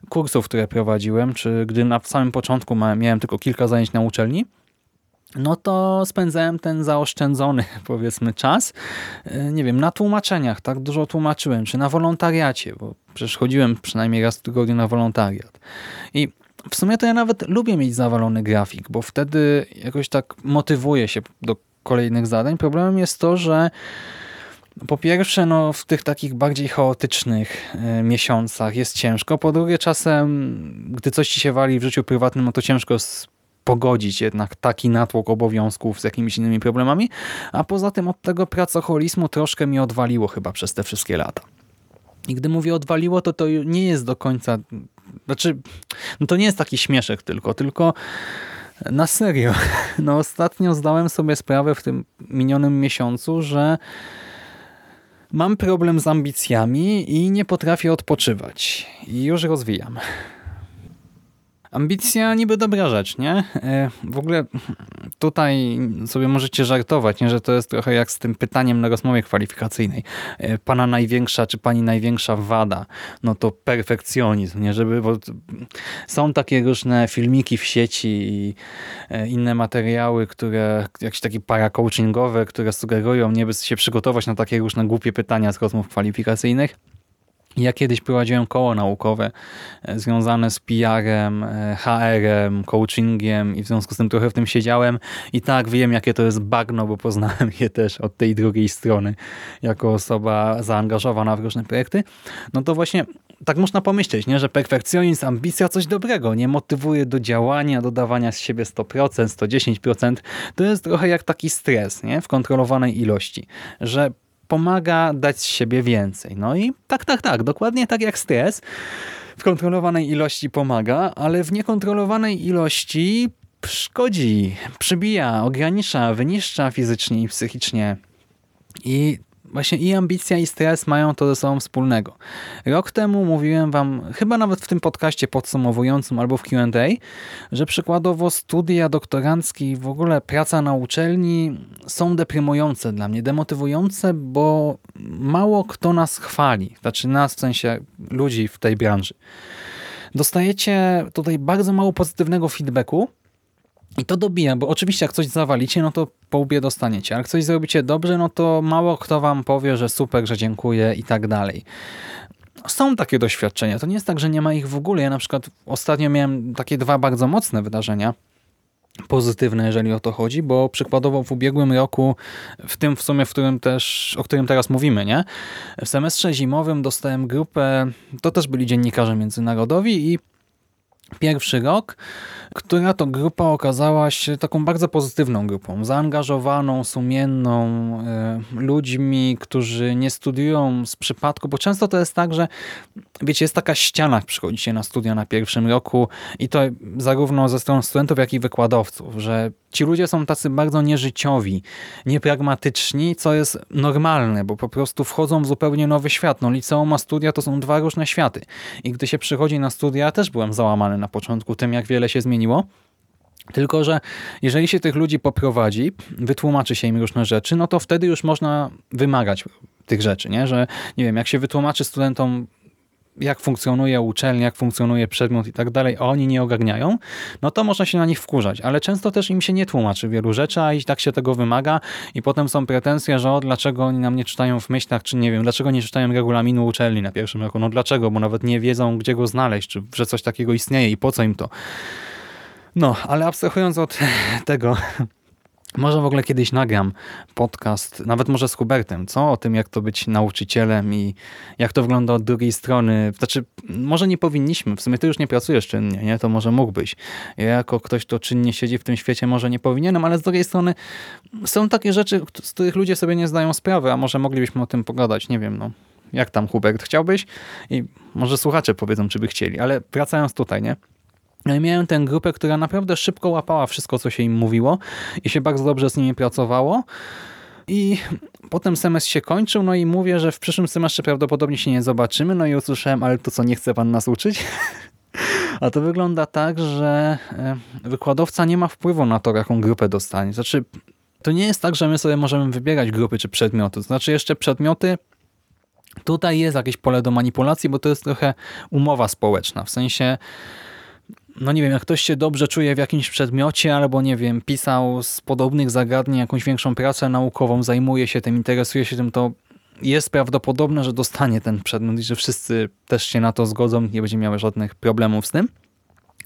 kursów, które prowadziłem, czy gdy na samym początku miałem tylko kilka zajęć na uczelni, no to spędzałem ten zaoszczędzony, powiedzmy, czas, e, nie wiem, na tłumaczeniach, tak dużo tłumaczyłem, czy na wolontariacie, bo przecież chodziłem przynajmniej raz w tygodniu na wolontariat. I w sumie to ja nawet lubię mieć zawalony grafik, bo wtedy jakoś tak motywuję się do kolejnych zadań. Problemem jest to, że po pierwsze, no, w tych takich bardziej chaotycznych y, miesiącach jest ciężko. Po drugie, czasem, gdy coś ci się wali w życiu prywatnym, no to ciężko pogodzić jednak taki natłok obowiązków z jakimiś innymi problemami. A poza tym od tego pracoholizmu troszkę mi odwaliło chyba przez te wszystkie lata. I gdy mówię odwaliło, to to nie jest do końca znaczy, no to nie jest taki śmieszek tylko, tylko na serio. No ostatnio zdałem sobie sprawę w tym minionym miesiącu, że mam problem z ambicjami i nie potrafię odpoczywać. I już rozwijam. Ambicja niby dobra rzecz, nie? E, w ogóle tutaj sobie możecie żartować, nie? że to jest trochę jak z tym pytaniem na rozmowie kwalifikacyjnej. E, pana największa czy pani największa wada, no to perfekcjonizm, nie? Żeby, bo są takie różne filmiki w sieci i e, inne materiały, które jakieś takie paracoachingowe, które sugerują, nie by się przygotować na takie różne głupie pytania z rozmów kwalifikacyjnych. Ja kiedyś prowadziłem koło naukowe e, związane z PR-em, e, HR-em, coachingiem i w związku z tym trochę w tym siedziałem i tak wiem, jakie to jest bagno, bo poznałem je też od tej drugiej strony jako osoba zaangażowana w różne projekty. No to właśnie tak można pomyśleć, nie? że perfekcjonizm, ambicja coś dobrego, nie motywuje do działania, do dawania z siebie 100%, 110%. To jest trochę jak taki stres nie? w kontrolowanej ilości, że pomaga dać z siebie więcej. No i tak, tak, tak, dokładnie tak jak stres w kontrolowanej ilości pomaga, ale w niekontrolowanej ilości szkodzi, przybija, ogranicza, wyniszcza fizycznie i psychicznie. I Właśnie i ambicja i stres mają to ze sobą wspólnego. Rok temu mówiłem wam, chyba nawet w tym podcaście podsumowującym albo w Q&A, że przykładowo studia doktoranckie i w ogóle praca na uczelni są deprymujące dla mnie, demotywujące, bo mało kto nas chwali. Znaczy nas w sensie ludzi w tej branży. Dostajecie tutaj bardzo mało pozytywnego feedbacku, i to dobija, bo oczywiście jak coś zawalicie, no to po łbie dostaniecie. Jak coś zrobicie dobrze, no to mało kto wam powie, że super, że dziękuję i tak dalej. są takie doświadczenia. To nie jest tak, że nie ma ich w ogóle. Ja na przykład ostatnio miałem takie dwa bardzo mocne wydarzenia pozytywne, jeżeli o to chodzi, bo przykładowo w ubiegłym roku, w tym w sumie, w którym też, o którym teraz mówimy, nie? W semestrze zimowym dostałem grupę, to też byli dziennikarze międzynarodowi i pierwszy rok, która to grupa okazała się taką bardzo pozytywną grupą, zaangażowaną, sumienną, y, ludźmi, którzy nie studiują z przypadku, bo często to jest tak, że wiecie, jest taka ściana, jak przychodzicie na studia na pierwszym roku i to zarówno ze strony studentów, jak i wykładowców, że ci ludzie są tacy bardzo nieżyciowi, niepragmatyczni, co jest normalne, bo po prostu wchodzą w zupełnie nowy świat. No liceum a studia to są dwa różne światy. I gdy się przychodzi na studia, też byłem załamany na początku tym, jak wiele się zmieniło. Tylko, że jeżeli się tych ludzi poprowadzi, wytłumaczy się im różne rzeczy, no to wtedy już można wymagać tych rzeczy, nie? Że nie wiem, jak się wytłumaczy studentom jak funkcjonuje uczelnia, jak funkcjonuje przedmiot i tak dalej, a oni nie ogarniają, no to można się na nich wkurzać. Ale często też im się nie tłumaczy wielu rzeczy, a i tak się tego wymaga i potem są pretensje, że o, dlaczego oni nam nie czytają w myślach, czy nie wiem, dlaczego nie czytają regulaminu uczelni na pierwszym roku. No dlaczego? Bo nawet nie wiedzą, gdzie go znaleźć, czy że coś takiego istnieje i po co im to. No, ale abstrahując od tego, może w ogóle kiedyś nagram podcast, nawet może z Hubertem, co? O tym, jak to być nauczycielem i jak to wygląda od drugiej strony. Znaczy, może nie powinniśmy, w sumie ty już nie pracujesz czynnie, nie? To może mógłbyś. Ja jako ktoś, kto czynnie siedzi w tym świecie, może nie powinienem, ale z drugiej strony są takie rzeczy, z których ludzie sobie nie zdają sprawy, a może moglibyśmy o tym pogadać, nie wiem, no. Jak tam, Hubert, chciałbyś? I może słuchacze powiedzą, czy by chcieli, ale wracając tutaj, nie? No miałem tę grupę, która naprawdę szybko łapała wszystko, co się im mówiło i się bardzo dobrze z nimi pracowało. I potem semestr się kończył, no i mówię, że w przyszłym semestrze prawdopodobnie się nie zobaczymy. No i usłyszałem, ale to co, nie chce pan nas uczyć? A to wygląda tak, że e, wykładowca nie ma wpływu na to, jaką grupę dostanie. Znaczy, to nie jest tak, że my sobie możemy wybierać grupy czy przedmioty. Znaczy jeszcze przedmioty Tutaj jest jakieś pole do manipulacji, bo to jest trochę umowa społeczna. W sensie no nie wiem, jak ktoś się dobrze czuje w jakimś przedmiocie, albo nie wiem, pisał z podobnych zagadnień jakąś większą pracę naukową, zajmuje się tym, interesuje się tym, to jest prawdopodobne, że dostanie ten przedmiot i że wszyscy też się na to zgodzą, nie będzie miały żadnych problemów z tym.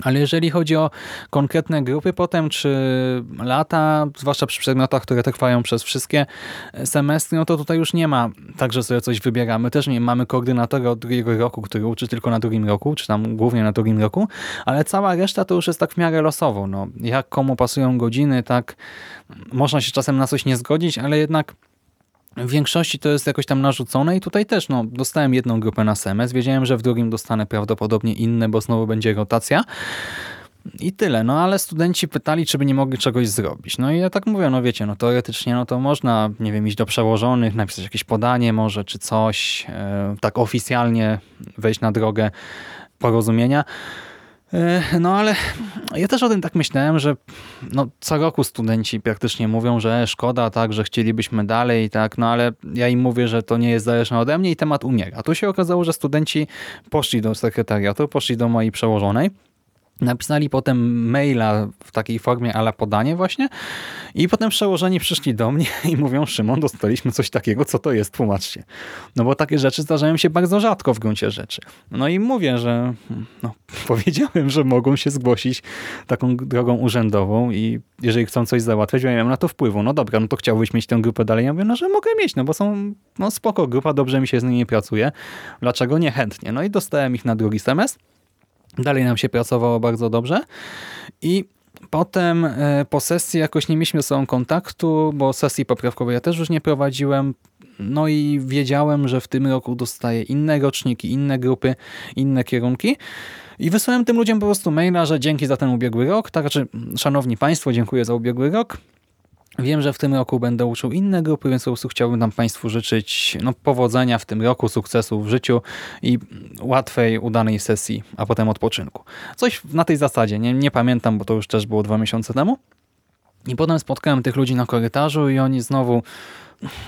Ale jeżeli chodzi o konkretne grupy potem, czy lata, zwłaszcza przy przedmiotach, które trwają przez wszystkie semestry, no to tutaj już nie ma tak, że sobie coś wybieramy. Też nie mamy koordynatora od drugiego roku, który uczy tylko na drugim roku, czy tam głównie na drugim roku, ale cała reszta to już jest tak w miarę losowo. No, jak komu pasują godziny, tak można się czasem na coś nie zgodzić, ale jednak w większości to jest jakoś tam narzucone i tutaj też no, dostałem jedną grupę na semestr. Wiedziałem, że w drugim dostanę prawdopodobnie inne, bo znowu będzie rotacja. I tyle, no ale studenci pytali, czy by nie mogli czegoś zrobić. No i ja tak mówię, no wiecie, no teoretycznie no to można, nie wiem, iść do przełożonych, napisać jakieś podanie może, czy coś, e, tak oficjalnie wejść na drogę porozumienia. E, no ale ja też o tym tak myślałem, że no, co roku studenci praktycznie mówią, że szkoda, tak, że chcielibyśmy dalej, tak, no ale ja im mówię, że to nie jest zależne ode mnie i temat umiera. A tu się okazało, że studenci poszli do sekretariatu, poszli do mojej przełożonej Napisali potem maila w takiej formie ala podanie właśnie i potem przełożeni przyszli do mnie i mówią Szymon, dostaliśmy coś takiego, co to jest, tłumaczcie. No bo takie rzeczy zdarzają się bardzo rzadko w gruncie rzeczy. No i mówię, że no, powiedziałem, że mogą się zgłosić taką drogą urzędową i jeżeli chcą coś załatwiać, ja nie mam na to wpływu. No dobra, no to chciałbyś mieć tę grupę dalej? Ja mówię, no że mogę mieć, no bo są no spoko grupa, dobrze mi się z nimi pracuje. Dlaczego nie chętnie? No i dostałem ich na drugi semestr. Dalej nam się pracowało bardzo dobrze i potem e, po sesji jakoś nie mieliśmy ze sobą kontaktu, bo sesji poprawkowej ja też już nie prowadziłem. No i wiedziałem, że w tym roku dostaję inne roczniki, inne grupy, inne kierunki. I wysłałem tym ludziom po prostu maila, że dzięki za ten ubiegły rok, tak, znaczy, szanowni Państwo, dziękuję za ubiegły rok. Wiem, że w tym roku będę uczył inne grupy, więc po prostu chciałbym tam Państwu życzyć no, powodzenia w tym roku, sukcesu w życiu i łatwej, udanej sesji, a potem odpoczynku. Coś na tej zasadzie, nie, nie pamiętam, bo to już też było dwa miesiące temu. I potem spotkałem tych ludzi na korytarzu i oni znowu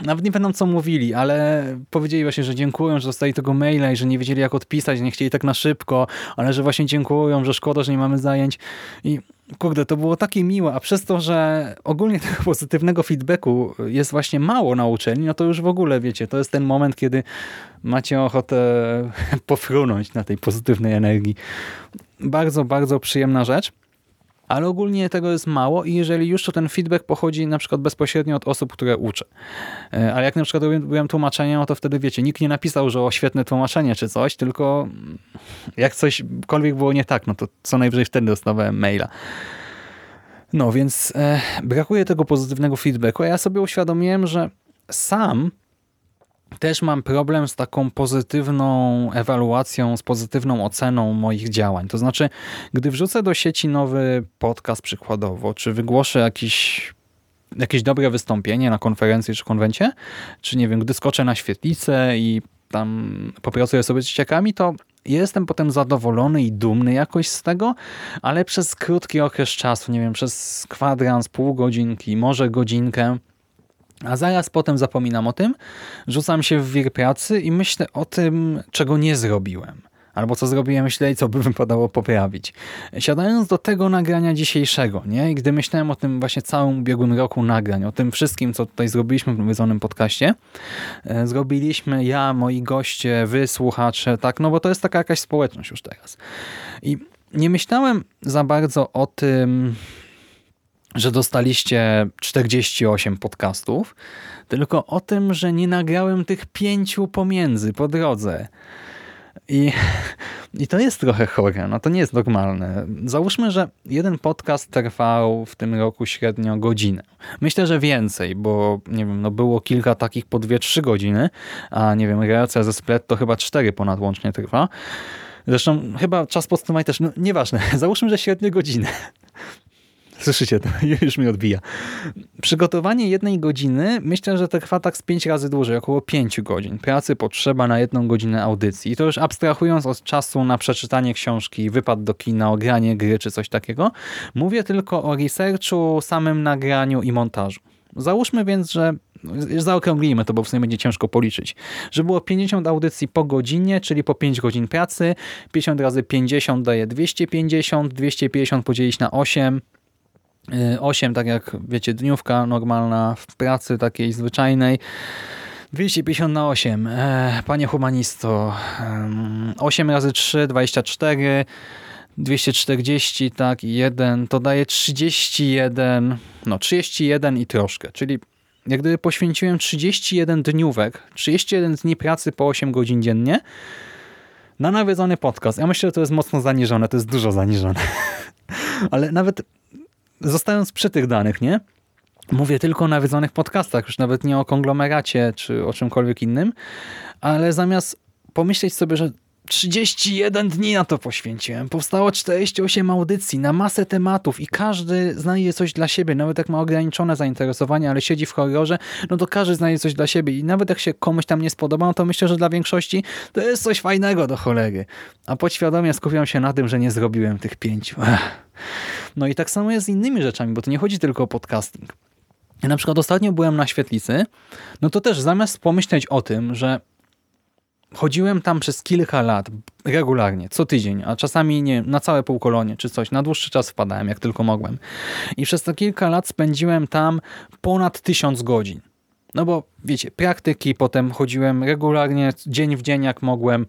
nawet nie będą co mówili, ale powiedzieli właśnie, że dziękują, że dostali tego maila i że nie wiedzieli jak odpisać, nie chcieli tak na szybko, ale że właśnie dziękują, że szkoda, że nie mamy zajęć. I kurde, to było takie miłe, a przez to, że ogólnie tego pozytywnego feedbacku jest właśnie mało na uczelni, no to już w ogóle wiecie, to jest ten moment, kiedy macie ochotę pofrunąć na tej pozytywnej energii. Bardzo, bardzo przyjemna rzecz ale ogólnie tego jest mało i jeżeli już, to ten feedback pochodzi na przykład bezpośrednio od osób, które uczę. E, ale jak na przykład robiłem tłumaczenie, no to wtedy wiecie, nikt nie napisał, że o świetne tłumaczenie czy coś, tylko jak cośkolwiek było nie tak, no to co najwyżej wtedy dostawałem maila. No więc e, brakuje tego pozytywnego feedbacku, ja sobie uświadomiłem, że sam też mam problem z taką pozytywną ewaluacją, z pozytywną oceną moich działań. To znaczy, gdy wrzucę do sieci nowy podcast przykładowo, czy wygłoszę jakiś, jakieś dobre wystąpienie na konferencji czy konwencie, czy nie wiem, gdy skoczę na świetlicę i tam popracuję sobie z dzieciakami, to jestem potem zadowolony i dumny jakoś z tego, ale przez krótki okres czasu, nie wiem, przez kwadrans, pół godzinki, może godzinkę, a zaraz potem zapominam o tym, rzucam się w wir pracy i myślę o tym, czego nie zrobiłem. Albo co zrobiłem źle i co by wypadało poprawić. Siadając do tego nagrania dzisiejszego, nie? I gdy myślałem o tym właśnie całym ubiegłym roku nagrań, o tym wszystkim, co tutaj zrobiliśmy w nawiedzonym podcaście, e, zrobiliśmy ja, moi goście, wy, słuchacze, tak? No bo to jest taka jakaś społeczność już teraz. I nie myślałem za bardzo o tym, że dostaliście 48 podcastów, tylko o tym, że nie nagrałem tych pięciu pomiędzy po drodze. I, I to jest trochę chore, no to nie jest normalne. Załóżmy, że jeden podcast trwał w tym roku średnio godzinę. Myślę, że więcej, bo nie wiem, no było kilka takich po 2-3 godziny, a nie wiem, relacja ze Splet to chyba 4 ponad łącznie trwa. Zresztą chyba czas podsumować też, no nieważne, załóżmy, że średnio godzinę. Słyszycie, to już mi odbija. Przygotowanie jednej godziny myślę, że trwa tak z pięć razy dłużej, około pięciu godzin. Pracy potrzeba na jedną godzinę audycji. I to już abstrahując od czasu na przeczytanie książki, wypad do kina, ogranie gry czy coś takiego. Mówię tylko o researchu, samym nagraniu i montażu. Załóżmy więc, że zaokrąglimy to, bo w sumie będzie ciężko policzyć, że było 50 audycji po godzinie, czyli po 5 godzin pracy, 50 razy 50 daje 250, 250 podzielić na 8, 8, tak jak wiecie, dniówka normalna w pracy takiej zwyczajnej. 250 na 8. Panie humanisto, 8 razy 3, 24, 240, tak, i 1, to daje 31, no 31 i troszkę, czyli jak gdyby poświęciłem 31 dniówek, 31 dni pracy po 8 godzin dziennie na nawiedzony podcast. Ja myślę, że to jest mocno zaniżone, to jest dużo zaniżone. Ale nawet zostając przy tych danych, nie? Mówię tylko o nawiedzonych podcastach, już nawet nie o konglomeracie czy o czymkolwiek innym, ale zamiast pomyśleć sobie, że 31 dni na to poświęciłem. Powstało 48 audycji na masę tematów i każdy znajdzie coś dla siebie. Nawet jak ma ograniczone zainteresowanie, ale siedzi w horrorze, no to każdy znajdzie coś dla siebie. I nawet jak się komuś tam nie spodoba, no to myślę, że dla większości to jest coś fajnego do cholery. A podświadomie skupiam się na tym, że nie zrobiłem tych pięciu. No i tak samo jest z innymi rzeczami, bo to nie chodzi tylko o podcasting. Ja na przykład ostatnio byłem na świetlicy, no to też zamiast pomyśleć o tym, że chodziłem tam przez kilka lat regularnie, co tydzień, a czasami nie na całe półkolonie czy coś, na dłuższy czas wpadałem, jak tylko mogłem. I przez te kilka lat spędziłem tam ponad tysiąc godzin. No bo wiecie, praktyki, potem chodziłem regularnie, dzień w dzień jak mogłem,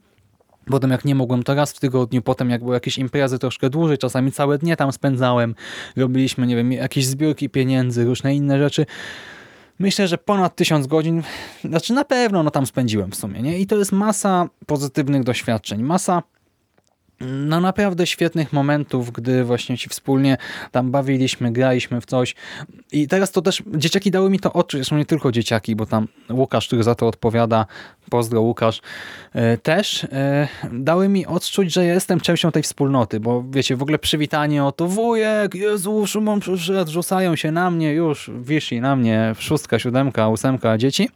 Potem jak nie mogłem, to raz w tygodniu, potem jak były jakieś imprezy troszkę dłużej, czasami całe dnie tam spędzałem, robiliśmy, nie wiem, jakieś zbiórki pieniędzy, różne inne rzeczy. Myślę, że ponad tysiąc godzin, znaczy na pewno no tam spędziłem w sumie, nie? I to jest masa pozytywnych doświadczeń, masa no naprawdę świetnych momentów, gdy właśnie ci wspólnie tam bawiliśmy, graliśmy w coś. I teraz to też, dzieciaki dały mi to odczuć, zresztą nie tylko dzieciaki, bo tam Łukasz, który za to odpowiada, pozdro Łukasz, e, też e, dały mi odczuć, że jestem częścią tej wspólnoty, bo wiecie, w ogóle przywitanie o to wujek, Jezu, Szymon przyszedł, rzucają się na mnie, już wisi na mnie szóstka, siódemka, ósemka dzieci.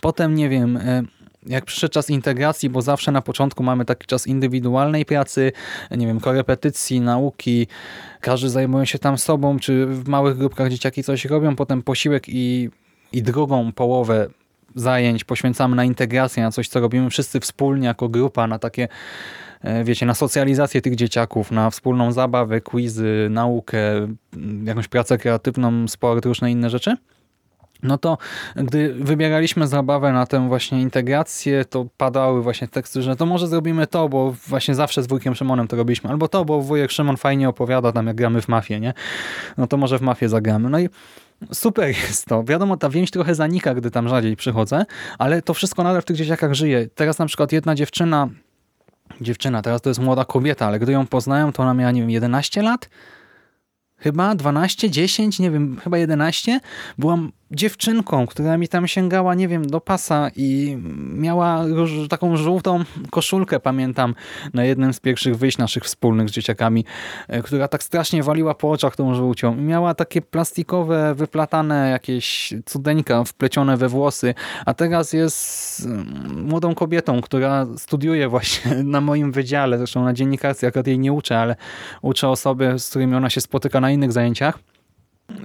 Potem, nie wiem, e, jak przyszedł czas integracji, bo zawsze na początku mamy taki czas indywidualnej pracy, nie wiem, korepetycji, nauki, każdy zajmuje się tam sobą, czy w małych grupkach dzieciaki coś robią, potem posiłek i, i drugą połowę zajęć poświęcamy na integrację, na coś, co robimy wszyscy wspólnie jako grupa, na takie e, wiecie, na socjalizację tych dzieciaków, na wspólną zabawę, quizy, naukę, jakąś pracę kreatywną, sport, różne inne rzeczy. No to gdy wybieraliśmy zabawę na tę właśnie integrację, to padały właśnie teksty, że to może zrobimy to, bo właśnie zawsze z wujkiem Szymonem to robiliśmy, albo to, bo wujek Szymon fajnie opowiada tam jak gramy w mafię, nie? No to może w mafię zagramy. No i super jest to. Wiadomo, ta więź trochę zanika, gdy tam rzadziej przychodzę, ale to wszystko nadal w tych dzieciakach żyje. Teraz na przykład jedna dziewczyna, dziewczyna, teraz to jest młoda kobieta, ale gdy ją poznają, to ona miała, nie wiem, 11 lat? Chyba 12, 10, nie wiem, chyba 11. Byłam dziewczynką, która mi tam sięgała, nie wiem, do pasa i miała taką żółtą koszulkę, pamiętam, na jednym z pierwszych wyjść naszych wspólnych z dzieciakami, e, która tak strasznie waliła po oczach tą żółcią. Miała takie plastikowe, wyplatane jakieś cudeńka wplecione we włosy, a teraz jest mm, młodą kobietą, która studiuje właśnie na moim wydziale, zresztą na dziennikarstwie, akurat jej nie uczę, ale uczę osoby, z którymi ona się spotyka na innych zajęciach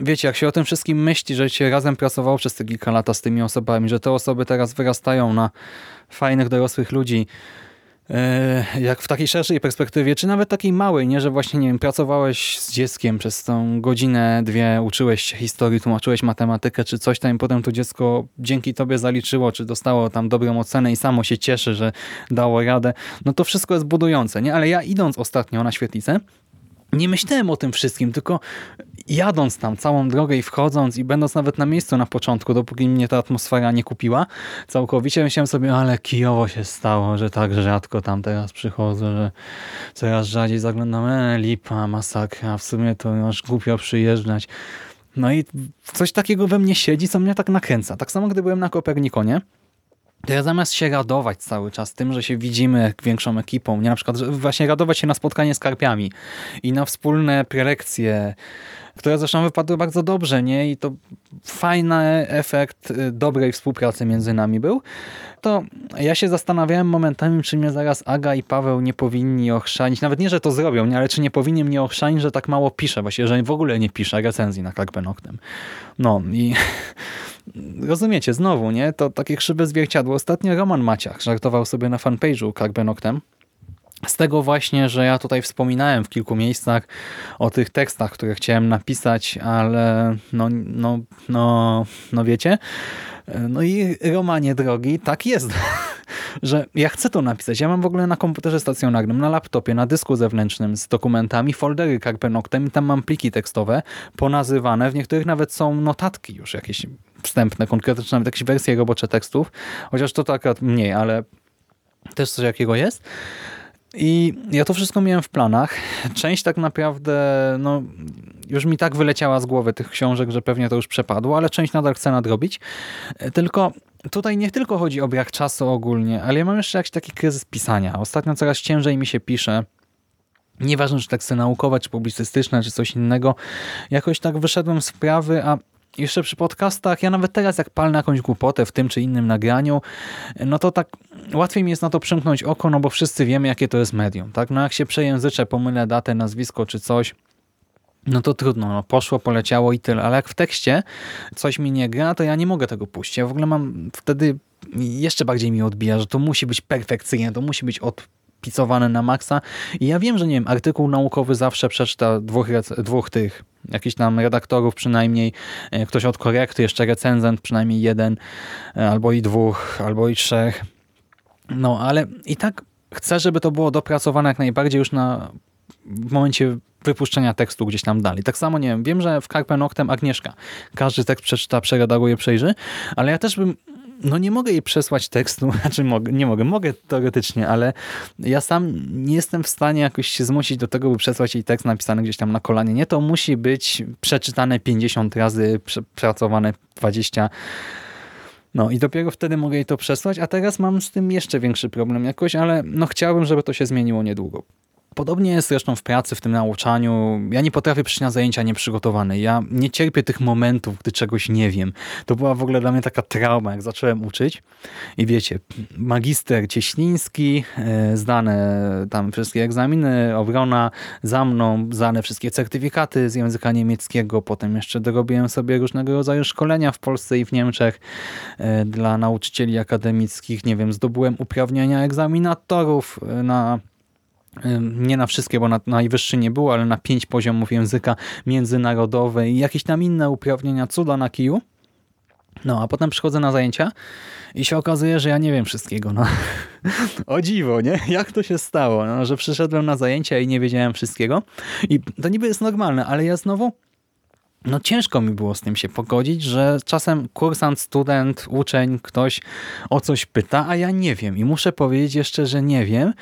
wiecie, jak się o tym wszystkim myśli, że się razem pracowało przez te kilka lat z tymi osobami, że te osoby teraz wyrastają na fajnych, dorosłych ludzi, e, jak w takiej szerszej perspektywie, czy nawet takiej małej, nie, że właśnie, nie wiem, pracowałeś z dzieckiem przez tą godzinę, dwie, uczyłeś się historii, tłumaczyłeś matematykę, czy coś tam i potem to dziecko dzięki tobie zaliczyło, czy dostało tam dobrą ocenę i samo się cieszy, że dało radę, no to wszystko jest budujące, nie? Ale ja idąc ostatnio na świetlicę, nie myślałem o tym wszystkim, tylko jadąc tam całą drogę i wchodząc i będąc nawet na miejscu na początku, dopóki mnie ta atmosfera nie kupiła całkowicie, myślałem sobie, ale kijowo się stało, że tak rzadko tam teraz przychodzę, że coraz rzadziej zaglądam, e, lipa, masakra, w sumie to aż głupio przyjeżdżać. No i coś takiego we mnie siedzi, co mnie tak nakręca. Tak samo, gdy byłem na Kopernikonie, to ja zamiast się radować cały czas tym, że się widzimy większą ekipą, nie na przykład właśnie radować się na spotkanie z karpiami i na wspólne prelekcje, które zresztą wypadły bardzo dobrze, nie? I to fajny efekt y, dobrej współpracy między nami był. To ja się zastanawiałem momentami, czy mnie zaraz Aga i Paweł nie powinni ochrzanić. Nawet nie, że to zrobią, nie? ale czy nie powinni mnie ochrzanić, że tak mało piszę. Właśnie, że w ogóle nie piszę recenzji na Clarkbenoktem. No i rozumiecie, znowu, nie? To takie krzywe zwierciadło. Ostatnio Roman Maciach żartował sobie na fanpage'u Clarkbenoktem, z tego właśnie, że ja tutaj wspominałem w kilku miejscach o tych tekstach, które chciałem napisać, ale no, no, no, no wiecie. No i Romanie drogi, tak jest, że ja chcę to napisać. Ja mam w ogóle na komputerze stacjonarnym, na laptopie, na dysku zewnętrznym z dokumentami, foldery Carpenoctem i tam mam pliki tekstowe ponazywane. W niektórych nawet są notatki już jakieś wstępne, konkretne, czy nawet jakieś wersje robocze tekstów, chociaż to tak akurat mniej, ale też coś jakiego jest. I ja to wszystko miałem w planach. Część tak naprawdę no, już mi tak wyleciała z głowy tych książek, że pewnie to już przepadło, ale część nadal chcę nadrobić. Tylko tutaj nie tylko chodzi o brak czasu ogólnie, ale ja mam jeszcze jakiś taki kryzys pisania. Ostatnio coraz ciężej mi się pisze. Nieważne, czy teksty naukowe, czy publicystyczne, czy coś innego. Jakoś tak wyszedłem z sprawy, a jeszcze przy podcastach, ja nawet teraz jak palnę jakąś głupotę w tym czy innym nagraniu, no to tak łatwiej mi jest na to przymknąć oko, no bo wszyscy wiemy, jakie to jest medium. tak? No jak się przejęzyczę, pomylę datę, nazwisko czy coś, no to trudno, no poszło, poleciało i tyle. Ale jak w tekście coś mi nie gra, to ja nie mogę tego puścić. Ja w ogóle mam wtedy jeszcze bardziej mi odbija, że to musi być perfekcyjne, to musi być odpicowane na maksa. I ja wiem, że nie wiem, artykuł naukowy zawsze przeczyta dwóch, dwóch tych jakichś tam redaktorów przynajmniej, e, ktoś od korekty, jeszcze recenzent przynajmniej jeden, e, albo i dwóch, albo i trzech. No, ale i tak chcę, żeby to było dopracowane jak najbardziej już na w momencie wypuszczenia tekstu gdzieś tam dalej. Tak samo, nie wiem, wiem, że w Carpe Noctem Agnieszka każdy tekst przeczyta, przeredaguje, przejrzy, ale ja też bym no nie mogę jej przesłać tekstu, znaczy mogę, nie mogę, mogę teoretycznie, ale ja sam nie jestem w stanie jakoś się zmusić do tego, by przesłać jej tekst napisany gdzieś tam na kolanie. Nie, to musi być przeczytane 50 razy, przepracowane 20 no i dopiero wtedy mogę jej to przesłać, a teraz mam z tym jeszcze większy problem jakoś, ale no chciałbym, żeby to się zmieniło niedługo. Podobnie jest zresztą w pracy, w tym nauczaniu. Ja nie potrafię przyjść na zajęcia nieprzygotowany. Ja nie cierpię tych momentów, gdy czegoś nie wiem. To była w ogóle dla mnie taka trauma, jak zacząłem uczyć. I wiecie, magister Cieśliński, e, zdane tam wszystkie egzaminy, obrona za mną, zdane wszystkie certyfikaty z języka niemieckiego. Potem jeszcze dorobiłem sobie różnego rodzaju szkolenia w Polsce i w Niemczech e, dla nauczycieli akademickich. Nie wiem, zdobyłem uprawnienia egzaminatorów e, na nie na wszystkie, bo na najwyższy nie było, ale na pięć poziomów języka międzynarodowe i jakieś tam inne uprawnienia, cuda na kiju. No, a potem przychodzę na zajęcia i się okazuje, że ja nie wiem wszystkiego. No. o dziwo, nie? Jak to się stało? No, że przyszedłem na zajęcia i nie wiedziałem wszystkiego. I to niby jest normalne, ale ja znowu no ciężko mi było z tym się pogodzić, że czasem kursant, student, uczeń, ktoś o coś pyta, a ja nie wiem i muszę powiedzieć jeszcze, że nie wiem,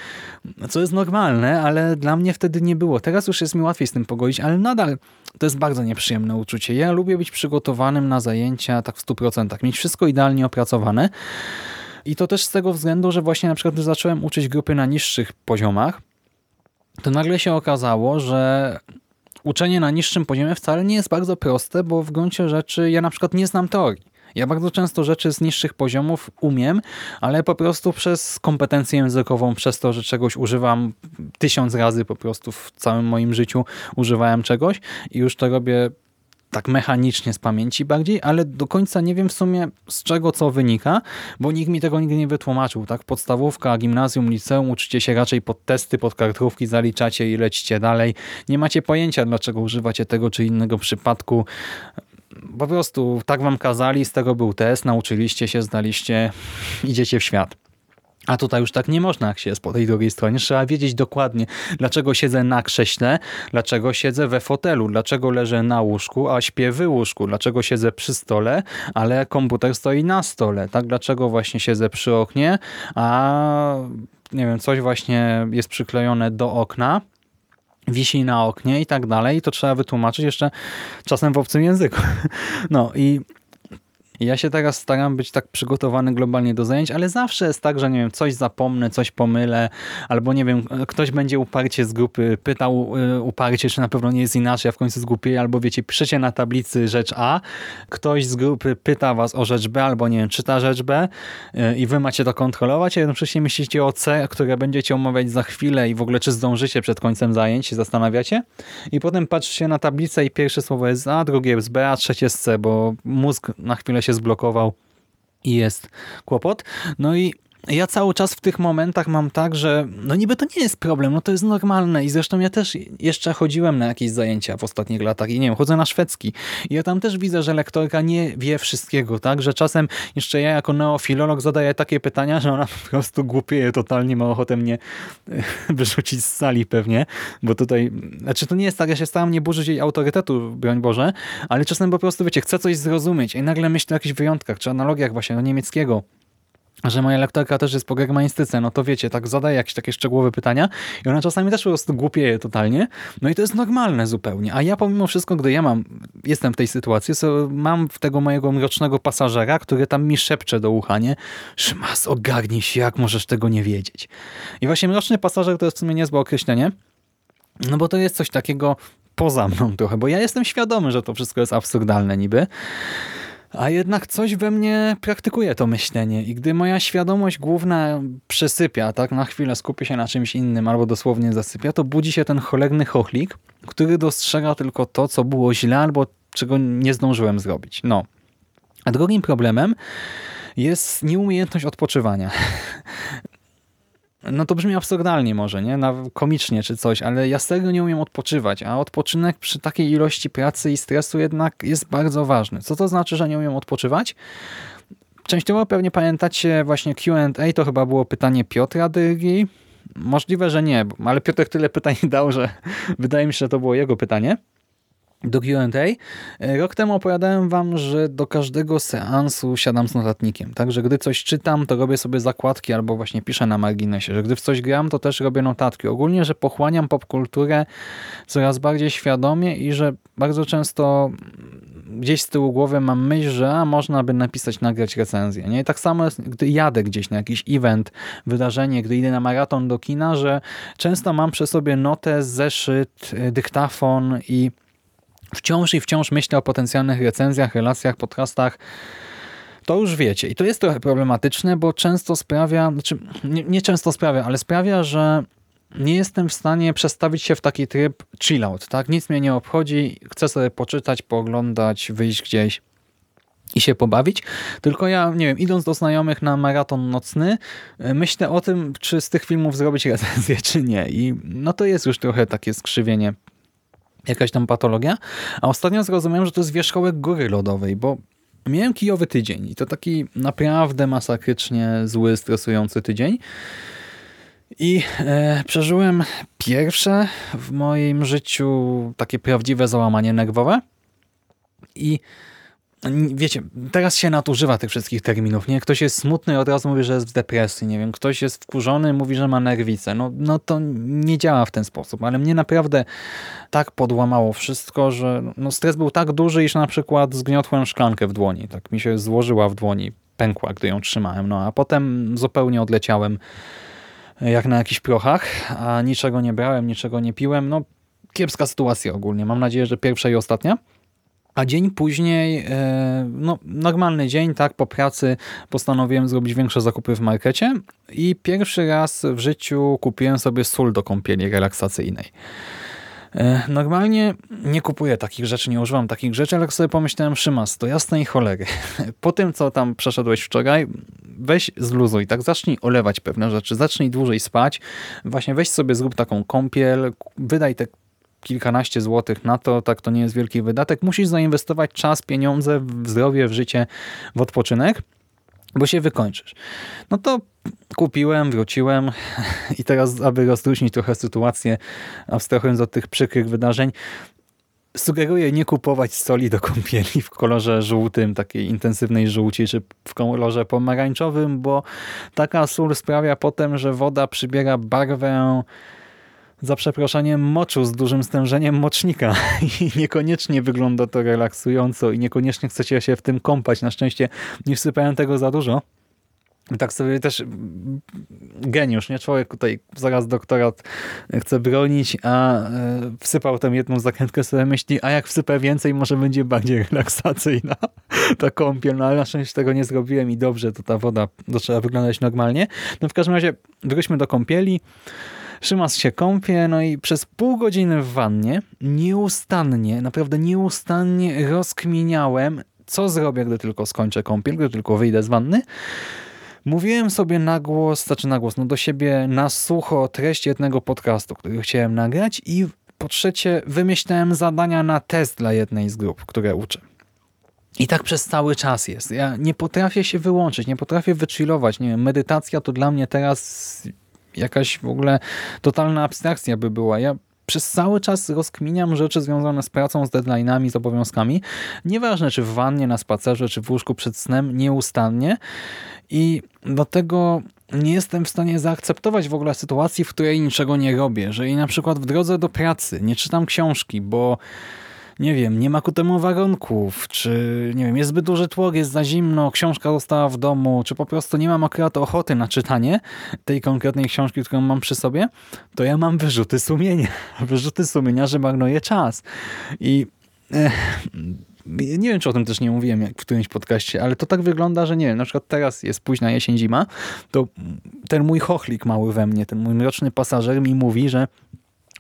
co jest normalne, ale dla mnie wtedy nie było. Teraz już jest mi łatwiej z tym pogodzić, ale nadal to jest bardzo nieprzyjemne uczucie. Ja lubię być przygotowanym na zajęcia tak w 100%, mieć wszystko idealnie opracowane i to też z tego względu, że właśnie na przykład gdy zacząłem uczyć grupy na niższych poziomach, to nagle się okazało, że uczenie na niższym poziomie wcale nie jest bardzo proste, bo w gruncie rzeczy ja na przykład nie znam teorii. Ja bardzo często rzeczy z niższych poziomów umiem, ale po prostu przez kompetencję językową, przez to, że czegoś używam tysiąc razy po prostu w całym moim życiu używałem czegoś i już to robię tak mechanicznie z pamięci bardziej, ale do końca nie wiem w sumie z czego co wynika, bo nikt mi tego nigdy nie wytłumaczył. Tak, Podstawówka, gimnazjum, liceum uczycie się raczej pod testy, pod kartrówki, zaliczacie i lecicie dalej. Nie macie pojęcia, dlaczego używacie tego czy innego przypadku. Po prostu tak wam kazali, z tego był test, nauczyliście się, zdaliście, idziecie w świat. A tutaj już tak nie można, jak się jest po tej drugiej stronie. Trzeba wiedzieć dokładnie, dlaczego siedzę na krześle, dlaczego siedzę we fotelu, dlaczego leżę na łóżku, a śpię w łóżku, dlaczego siedzę przy stole, ale komputer stoi na stole, tak? Dlaczego właśnie siedzę przy oknie, a nie wiem, coś właśnie jest przyklejone do okna, wisi na oknie i tak dalej. To trzeba wytłumaczyć jeszcze czasem w obcym języku. No i ja się teraz staram być tak przygotowany globalnie do zajęć, ale zawsze jest tak, że nie wiem, coś zapomnę, coś pomylę, albo nie wiem, ktoś będzie uparcie z grupy pytał y, uparcie, czy na pewno nie jest inaczej, a w końcu zgłupieje, albo wiecie, piszecie na tablicy rzecz A, ktoś z grupy pyta was o rzecz B, albo nie wiem, czyta rzecz B y, i wy macie to kontrolować, a jednocześnie myślicie o C, które będziecie omawiać za chwilę i w ogóle czy zdążycie przed końcem zajęć, się zastanawiacie? I potem patrzycie na tablicę i pierwsze słowo jest A, drugie jest B, a trzecie jest C, bo mózg na chwilę się się zblokował i jest kłopot. No i ja cały czas w tych momentach mam tak, że no niby to nie jest problem, no to jest normalne i zresztą ja też jeszcze chodziłem na jakieś zajęcia w ostatnich latach i nie wiem, chodzę na szwedzki. I ja tam też widzę, że lektorka nie wie wszystkiego, tak, że czasem jeszcze ja jako neofilolog zadaję takie pytania, że ona po prostu głupieje totalnie, ma ochotę mnie wyrzucić z sali pewnie, bo tutaj, znaczy to nie jest tak, ja się staram nie burzyć jej autorytetu, broń Boże, ale czasem po prostu, wiecie, chcę coś zrozumieć i nagle myślę o jakichś wyjątkach, czy analogiach właśnie do niemieckiego, że moja lektorka też jest po germanistyce, no to wiecie, tak zadaje jakieś takie szczegółowe pytania i ona czasami też po prostu głupieje totalnie, no i to jest normalne zupełnie, a ja pomimo wszystko, gdy ja mam, jestem w tej sytuacji, so mam tego mojego mrocznego pasażera, który tam mi szepcze do ucha, nie? Szymas, ogarnij się, jak możesz tego nie wiedzieć? I właśnie mroczny pasażer to jest w sumie niezłe określenie, no bo to jest coś takiego poza mną trochę, bo ja jestem świadomy, że to wszystko jest absurdalne niby, a jednak coś we mnie praktykuje to myślenie i gdy moja świadomość główna przesypia, tak na chwilę skupi się na czymś innym albo dosłownie zasypia, to budzi się ten cholerny chochlik, który dostrzega tylko to, co było źle albo czego nie zdążyłem zrobić. No. A drugim problemem jest nieumiejętność odpoczywania. No to brzmi absurdalnie może, nie? Na, komicznie czy coś, ale ja serio nie umiem odpoczywać, a odpoczynek przy takiej ilości pracy i stresu jednak jest bardzo ważny. Co to znaczy, że nie umiem odpoczywać? Częściowo pewnie pamiętacie właśnie Q&A, to chyba było pytanie Piotra Dyrgi. Możliwe, że nie, ale Piotr tyle pytań dał, że wydaje mi się, że to było jego pytanie. Do Q&A. Rok temu opowiadałem wam, że do każdego seansu siadam z notatnikiem. Także gdy coś czytam, to robię sobie zakładki albo właśnie piszę na marginesie. Że gdy w coś gram, to też robię notatki. Ogólnie, że pochłaniam popkulturę coraz bardziej świadomie i że bardzo często gdzieś z tyłu głowy mam myśl, że można by napisać, nagrać recenzję. Nie? tak samo jest, gdy jadę gdzieś na jakiś event, wydarzenie, gdy idę na maraton do kina, że często mam przy sobie notę, zeszyt, dyktafon i wciąż i wciąż myślę o potencjalnych recenzjach, relacjach, podcastach, to już wiecie. I to jest trochę problematyczne, bo często sprawia, znaczy nie, nie często sprawia, ale sprawia, że nie jestem w stanie przestawić się w taki tryb chill out, tak? Nic mnie nie obchodzi, chcę sobie poczytać, pooglądać, wyjść gdzieś i się pobawić, tylko ja, nie wiem, idąc do znajomych na maraton nocny, myślę o tym, czy z tych filmów zrobić recenzję, czy nie. I no to jest już trochę takie skrzywienie jakaś tam patologia. A ostatnio zrozumiałem, że to jest wierzchołek góry lodowej, bo miałem kijowy tydzień i to taki naprawdę masakrycznie zły, stresujący tydzień. I e, przeżyłem pierwsze w moim życiu takie prawdziwe załamanie nerwowe. I wiecie, teraz się nadużywa tych wszystkich terminów, nie? Ktoś jest smutny i od razu mówi, że jest w depresji, nie wiem, ktoś jest wkurzony mówi, że ma nerwicę. No, no to nie działa w ten sposób, ale mnie naprawdę tak podłamało wszystko, że no stres był tak duży, iż na przykład zgniotłem szklankę w dłoni, tak mi się złożyła w dłoni, pękła, gdy ją trzymałem, no a potem zupełnie odleciałem jak na jakichś prochach, a niczego nie brałem, niczego nie piłem, no kiepska sytuacja ogólnie, mam nadzieję, że pierwsza i ostatnia. A dzień później, e, no normalny dzień, tak, po pracy postanowiłem zrobić większe zakupy w markecie i pierwszy raz w życiu kupiłem sobie sól do kąpieli relaksacyjnej. E, normalnie nie kupuję takich rzeczy, nie używam takich rzeczy, ale sobie pomyślałem, Szymas, to jasnej cholery. Po tym, co tam przeszedłeś wczoraj, weź zluzuj, tak zacznij olewać pewne rzeczy, zacznij dłużej spać, właśnie weź sobie, zrób taką kąpiel, wydaj te kilkanaście złotych na to, tak to nie jest wielki wydatek. Musisz zainwestować czas, pieniądze w zdrowie, w życie, w odpoczynek, bo się wykończysz. No to kupiłem, wróciłem i teraz, aby rozluźnić trochę sytuację, abstrahując od tych przykrych wydarzeń, sugeruję nie kupować soli do kąpieli w kolorze żółtym, takiej intensywnej żółci, czy w kolorze pomarańczowym, bo taka sól sprawia potem, że woda przybiera barwę za przeproszeniem moczu z dużym stężeniem mocznika i niekoniecznie wygląda to relaksująco i niekoniecznie chcecie się w tym kąpać. Na szczęście nie wsypałem tego za dużo. Tak sobie też geniusz, nie? Człowiek tutaj zaraz doktorat chce bronić, a e, wsypał tam jedną zakrętkę sobie myśli, a jak wsypę więcej, może będzie bardziej relaksacyjna ta kąpiel. No ale na szczęście tego nie zrobiłem i dobrze, to ta woda zaczęła wyglądać normalnie. No w każdym razie wróćmy do kąpieli. Szymas się kąpie, no i przez pół godziny w wannie nieustannie, naprawdę nieustannie rozkminiałem, co zrobię, gdy tylko skończę kąpiel, gdy tylko wyjdę z wanny. Mówiłem sobie na głos, znaczy na głos, no do siebie na sucho treść jednego podcastu, który chciałem nagrać i po trzecie wymyślałem zadania na test dla jednej z grup, które uczę. I tak przez cały czas jest. Ja nie potrafię się wyłączyć, nie potrafię wychillować. Nie wiem, medytacja to dla mnie teraz jakaś w ogóle totalna abstrakcja by była. Ja przez cały czas rozkminiam rzeczy związane z pracą, z deadline'ami, z obowiązkami. Nieważne, czy w wannie, na spacerze, czy w łóżku przed snem, nieustannie. I do tego nie jestem w stanie zaakceptować w ogóle sytuacji, w której niczego nie robię. Że i na przykład w drodze do pracy nie czytam książki, bo nie wiem, nie ma ku temu warunków, czy nie wiem, jest zbyt duży tłok, jest za zimno, książka została w domu, czy po prostu nie mam akurat ochoty na czytanie tej konkretnej książki, którą mam przy sobie, to ja mam wyrzuty sumienia. Wyrzuty sumienia, że marnuję czas. I eh, nie wiem, czy o tym też nie mówiłem jak w którymś podcaście, ale to tak wygląda, że nie wiem, na przykład teraz jest późna jesień, zima, to ten mój chochlik mały we mnie, ten mój mroczny pasażer mi mówi, że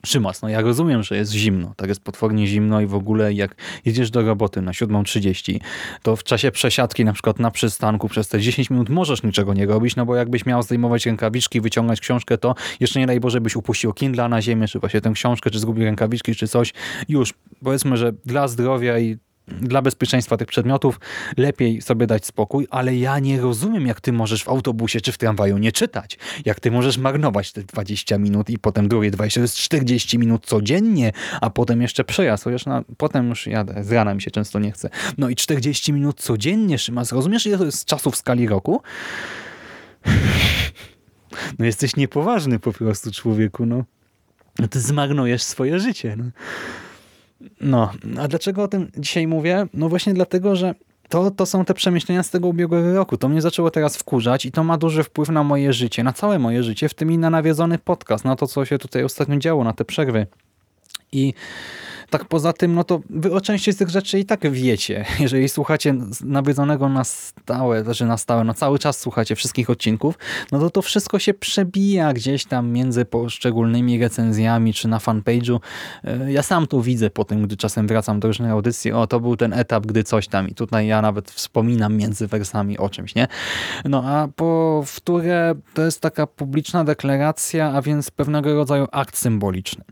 Szymas, no ja rozumiem, że jest zimno, tak jest potwornie zimno i w ogóle jak jedziesz do roboty na 7.30, to w czasie przesiadki na przykład na przystanku przez te 10 minut możesz niczego nie robić, no bo jakbyś miał zdejmować rękawiczki, wyciągać książkę, to jeszcze nie daj Boże byś upuścił Kindla na ziemię, czy właśnie tę książkę, czy zgubił rękawiczki, czy coś. Już, powiedzmy, że dla zdrowia i dla bezpieczeństwa tych przedmiotów lepiej sobie dać spokój, ale ja nie rozumiem, jak ty możesz w autobusie czy w tramwaju nie czytać. Jak ty możesz marnować te 20 minut i potem drugie 20, to jest 40 minut codziennie, a potem jeszcze przejazd, chociaż na, potem już jadę, z rana mi się często nie chce. No i 40 minut codziennie, Szymas, rozumiesz, ile to jest czasu w skali roku? No jesteś niepoważny po prostu, człowieku, no. no ty zmarnujesz swoje życie, no. No, a dlaczego o tym dzisiaj mówię? No właśnie dlatego, że to, to są te przemyślenia z tego ubiegłego roku. To mnie zaczęło teraz wkurzać i to ma duży wpływ na moje życie, na całe moje życie, w tym i na nawiedzony podcast, na to, co się tutaj ostatnio działo, na te przerwy. I tak poza tym, no to wy o części z tych rzeczy i tak wiecie. Jeżeli słuchacie nawiedzonego na stałe, znaczy na stałe, no cały czas słuchacie wszystkich odcinków, no to to wszystko się przebija gdzieś tam między poszczególnymi recenzjami, czy na fanpage'u. E, ja sam to widzę po tym, gdy czasem wracam do różnych audycji, o to był ten etap, gdy coś tam i tutaj ja nawet wspominam między wersami o czymś, nie? No a po wtóre to jest taka publiczna deklaracja, a więc pewnego rodzaju akt symboliczny.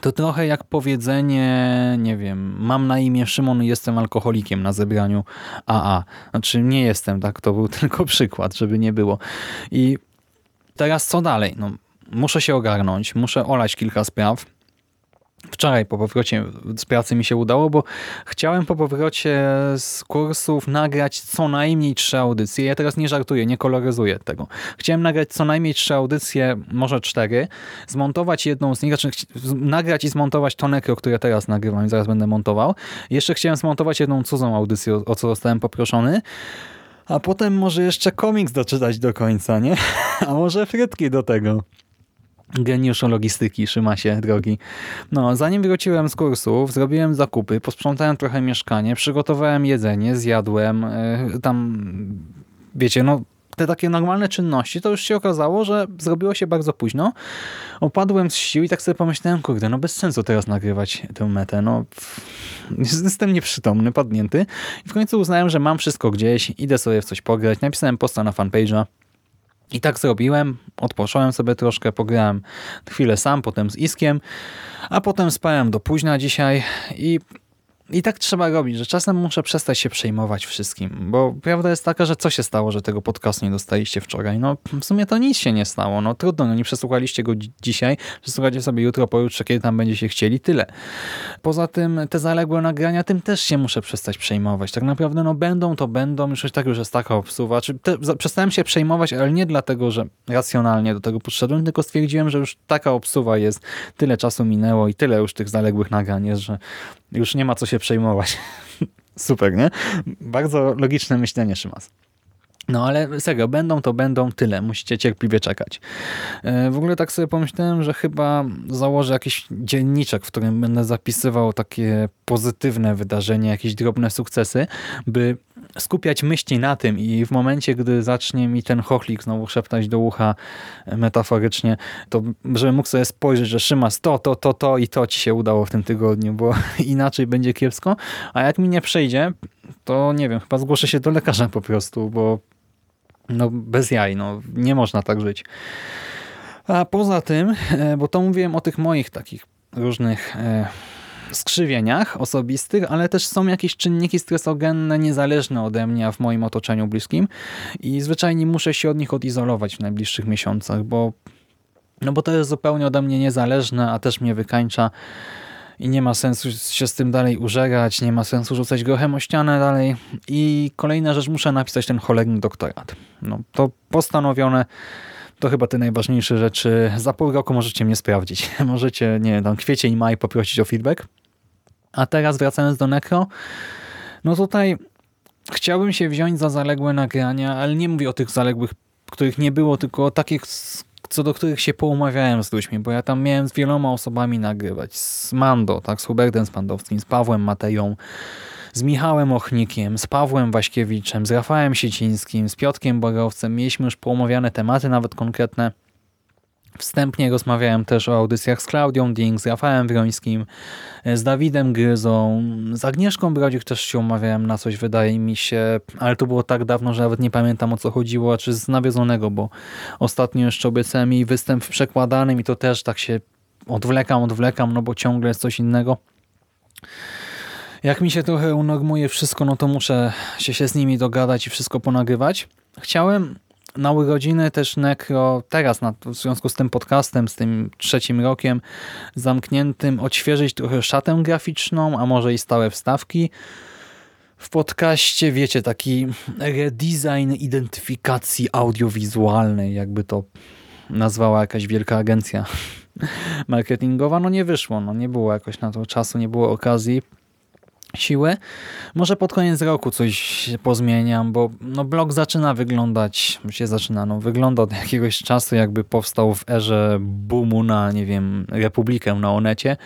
To trochę jak powiedzenie, nie wiem, mam na imię Szymon i jestem alkoholikiem na zebraniu AA. Znaczy nie jestem, tak? To był tylko przykład, żeby nie było. I teraz co dalej? No, muszę się ogarnąć, muszę olać kilka spraw Wczoraj po powrocie z pracy mi się udało, bo chciałem po powrocie z kursów nagrać co najmniej trzy audycje. Ja teraz nie żartuję, nie koloryzuję tego. Chciałem nagrać co najmniej trzy audycje, może cztery, zmontować jedną z nich, znaczy nagrać i zmontować to nekro, które teraz nagrywam i zaraz będę montował. Jeszcze chciałem zmontować jedną cudzą audycję, o, co zostałem poproszony. A potem może jeszcze komiks doczytać do końca, nie? A może frytki do tego. Geniuszu logistyki, Szymasie, drogi. No, zanim wróciłem z kursów, zrobiłem zakupy, posprzątałem trochę mieszkanie, przygotowałem jedzenie, zjadłem, yy, tam, wiecie, no, te takie normalne czynności, to już się okazało, że zrobiło się bardzo późno. Opadłem z sił i tak sobie pomyślałem, kurde, no bez sensu teraz nagrywać tę metę, no jestem nieprzytomny, padnięty. I w końcu uznałem, że mam wszystko gdzieś, idę sobie w coś pograć, napisałem posta na fanpage'a, i tak zrobiłem, odpocząłem sobie troszkę, pograłem chwilę sam, potem z Iskiem, a potem spałem do późna dzisiaj i i tak trzeba robić, że czasem muszę przestać się przejmować wszystkim, bo prawda jest taka, że co się stało, że tego podcastu nie dostaliście wczoraj? No w sumie to nic się nie stało, no trudno, no nie przesłuchaliście go dzisiaj, przesłuchacie sobie jutro, pojutrze, kiedy tam będziecie chcieli, tyle. Poza tym te zaległe nagrania, tym też się muszę przestać przejmować. Tak naprawdę no będą, to będą, już tak już jest taka obsuwa. Czy te, przestałem się przejmować, ale nie dlatego, że racjonalnie do tego podszedłem, tylko stwierdziłem, że już taka obsuwa jest, tyle czasu minęło i tyle już tych zaległych nagrań jest, że już nie ma co się przejmować. Super, nie? Bardzo logiczne myślenie, Szymas. No ale serio, będą to będą tyle, musicie cierpliwie czekać. E, w ogóle tak sobie pomyślałem, że chyba założę jakiś dzienniczek, w którym będę zapisywał takie pozytywne wydarzenia, jakieś drobne sukcesy, by skupiać myśli na tym i w momencie, gdy zacznie mi ten chochlik znowu szeptać do ucha metaforycznie, to żebym mógł sobie spojrzeć, że Szymas to, to, to, to i to ci się udało w tym tygodniu, bo inaczej będzie kiepsko, a jak mi nie przejdzie, to nie wiem, chyba zgłoszę się do lekarza po prostu, bo no bez jaj, no nie można tak żyć. A poza tym, e, bo to mówiłem o tych moich takich różnych e, skrzywieniach osobistych, ale też są jakieś czynniki stresogenne niezależne ode mnie, a w moim otoczeniu bliskim i zwyczajnie muszę się od nich odizolować w najbliższych miesiącach, bo, no bo to jest zupełnie ode mnie niezależne, a też mnie wykańcza i nie ma sensu się z tym dalej użegać, nie ma sensu rzucać grochem o ścianę dalej. I kolejna rzecz, muszę napisać ten cholerny doktorat. No, to postanowione to chyba te najważniejsze rzeczy. Za pół roku możecie mnie sprawdzić. Możecie, nie wiem, tam kwiecień, maj poprosić o feedback. A teraz wracając do Necro, no tutaj chciałbym się wziąć za zaległe nagrania, ale nie mówię o tych zaległych, których nie było, tylko o takich, co do których się poumawiałem z ludźmi, bo ja tam miałem z wieloma osobami nagrywać. Z Mando, tak, z Hubertem Spandowskim, z Pawłem Mateją, z Michałem Ochnikiem, z Pawłem Waśkiewiczem, z Rafałem Siecińskim, z Piotkiem Borowcem. Mieliśmy już poumawiane tematy, nawet konkretne. Wstępnie rozmawiałem też o audycjach z Klaudią Ding, z Rafałem Wrońskim, z Dawidem Gryzą, z Agnieszką Brodzik też się umawiałem na coś, wydaje mi się, ale to było tak dawno, że nawet nie pamiętam o co chodziło, czy z nawiedzonego, bo ostatnio jeszcze obiecałem jej występ w przekładanym i to też tak się odwlekam, odwlekam, no bo ciągle jest coś innego. jak mi się trochę unormuje wszystko, no to muszę się, się z nimi dogadać i wszystko ponagrywać. Chciałem na urodziny też Nekro teraz na, w związku z tym podcastem, z tym trzecim rokiem zamkniętym, odświeżyć trochę szatę graficzną, a może i stałe wstawki. W podcaście, wiecie, taki redesign identyfikacji audiowizualnej, jakby to nazwała jakaś wielka agencja marketingowa. No nie wyszło, no nie było jakoś na to czasu, nie było okazji siły. Może pod koniec roku coś pozmieniam, bo no blog zaczyna wyglądać, się zaczyna, no wygląda od jakiegoś czasu jakby powstał w erze boomu na, nie wiem, Republikę na Onecie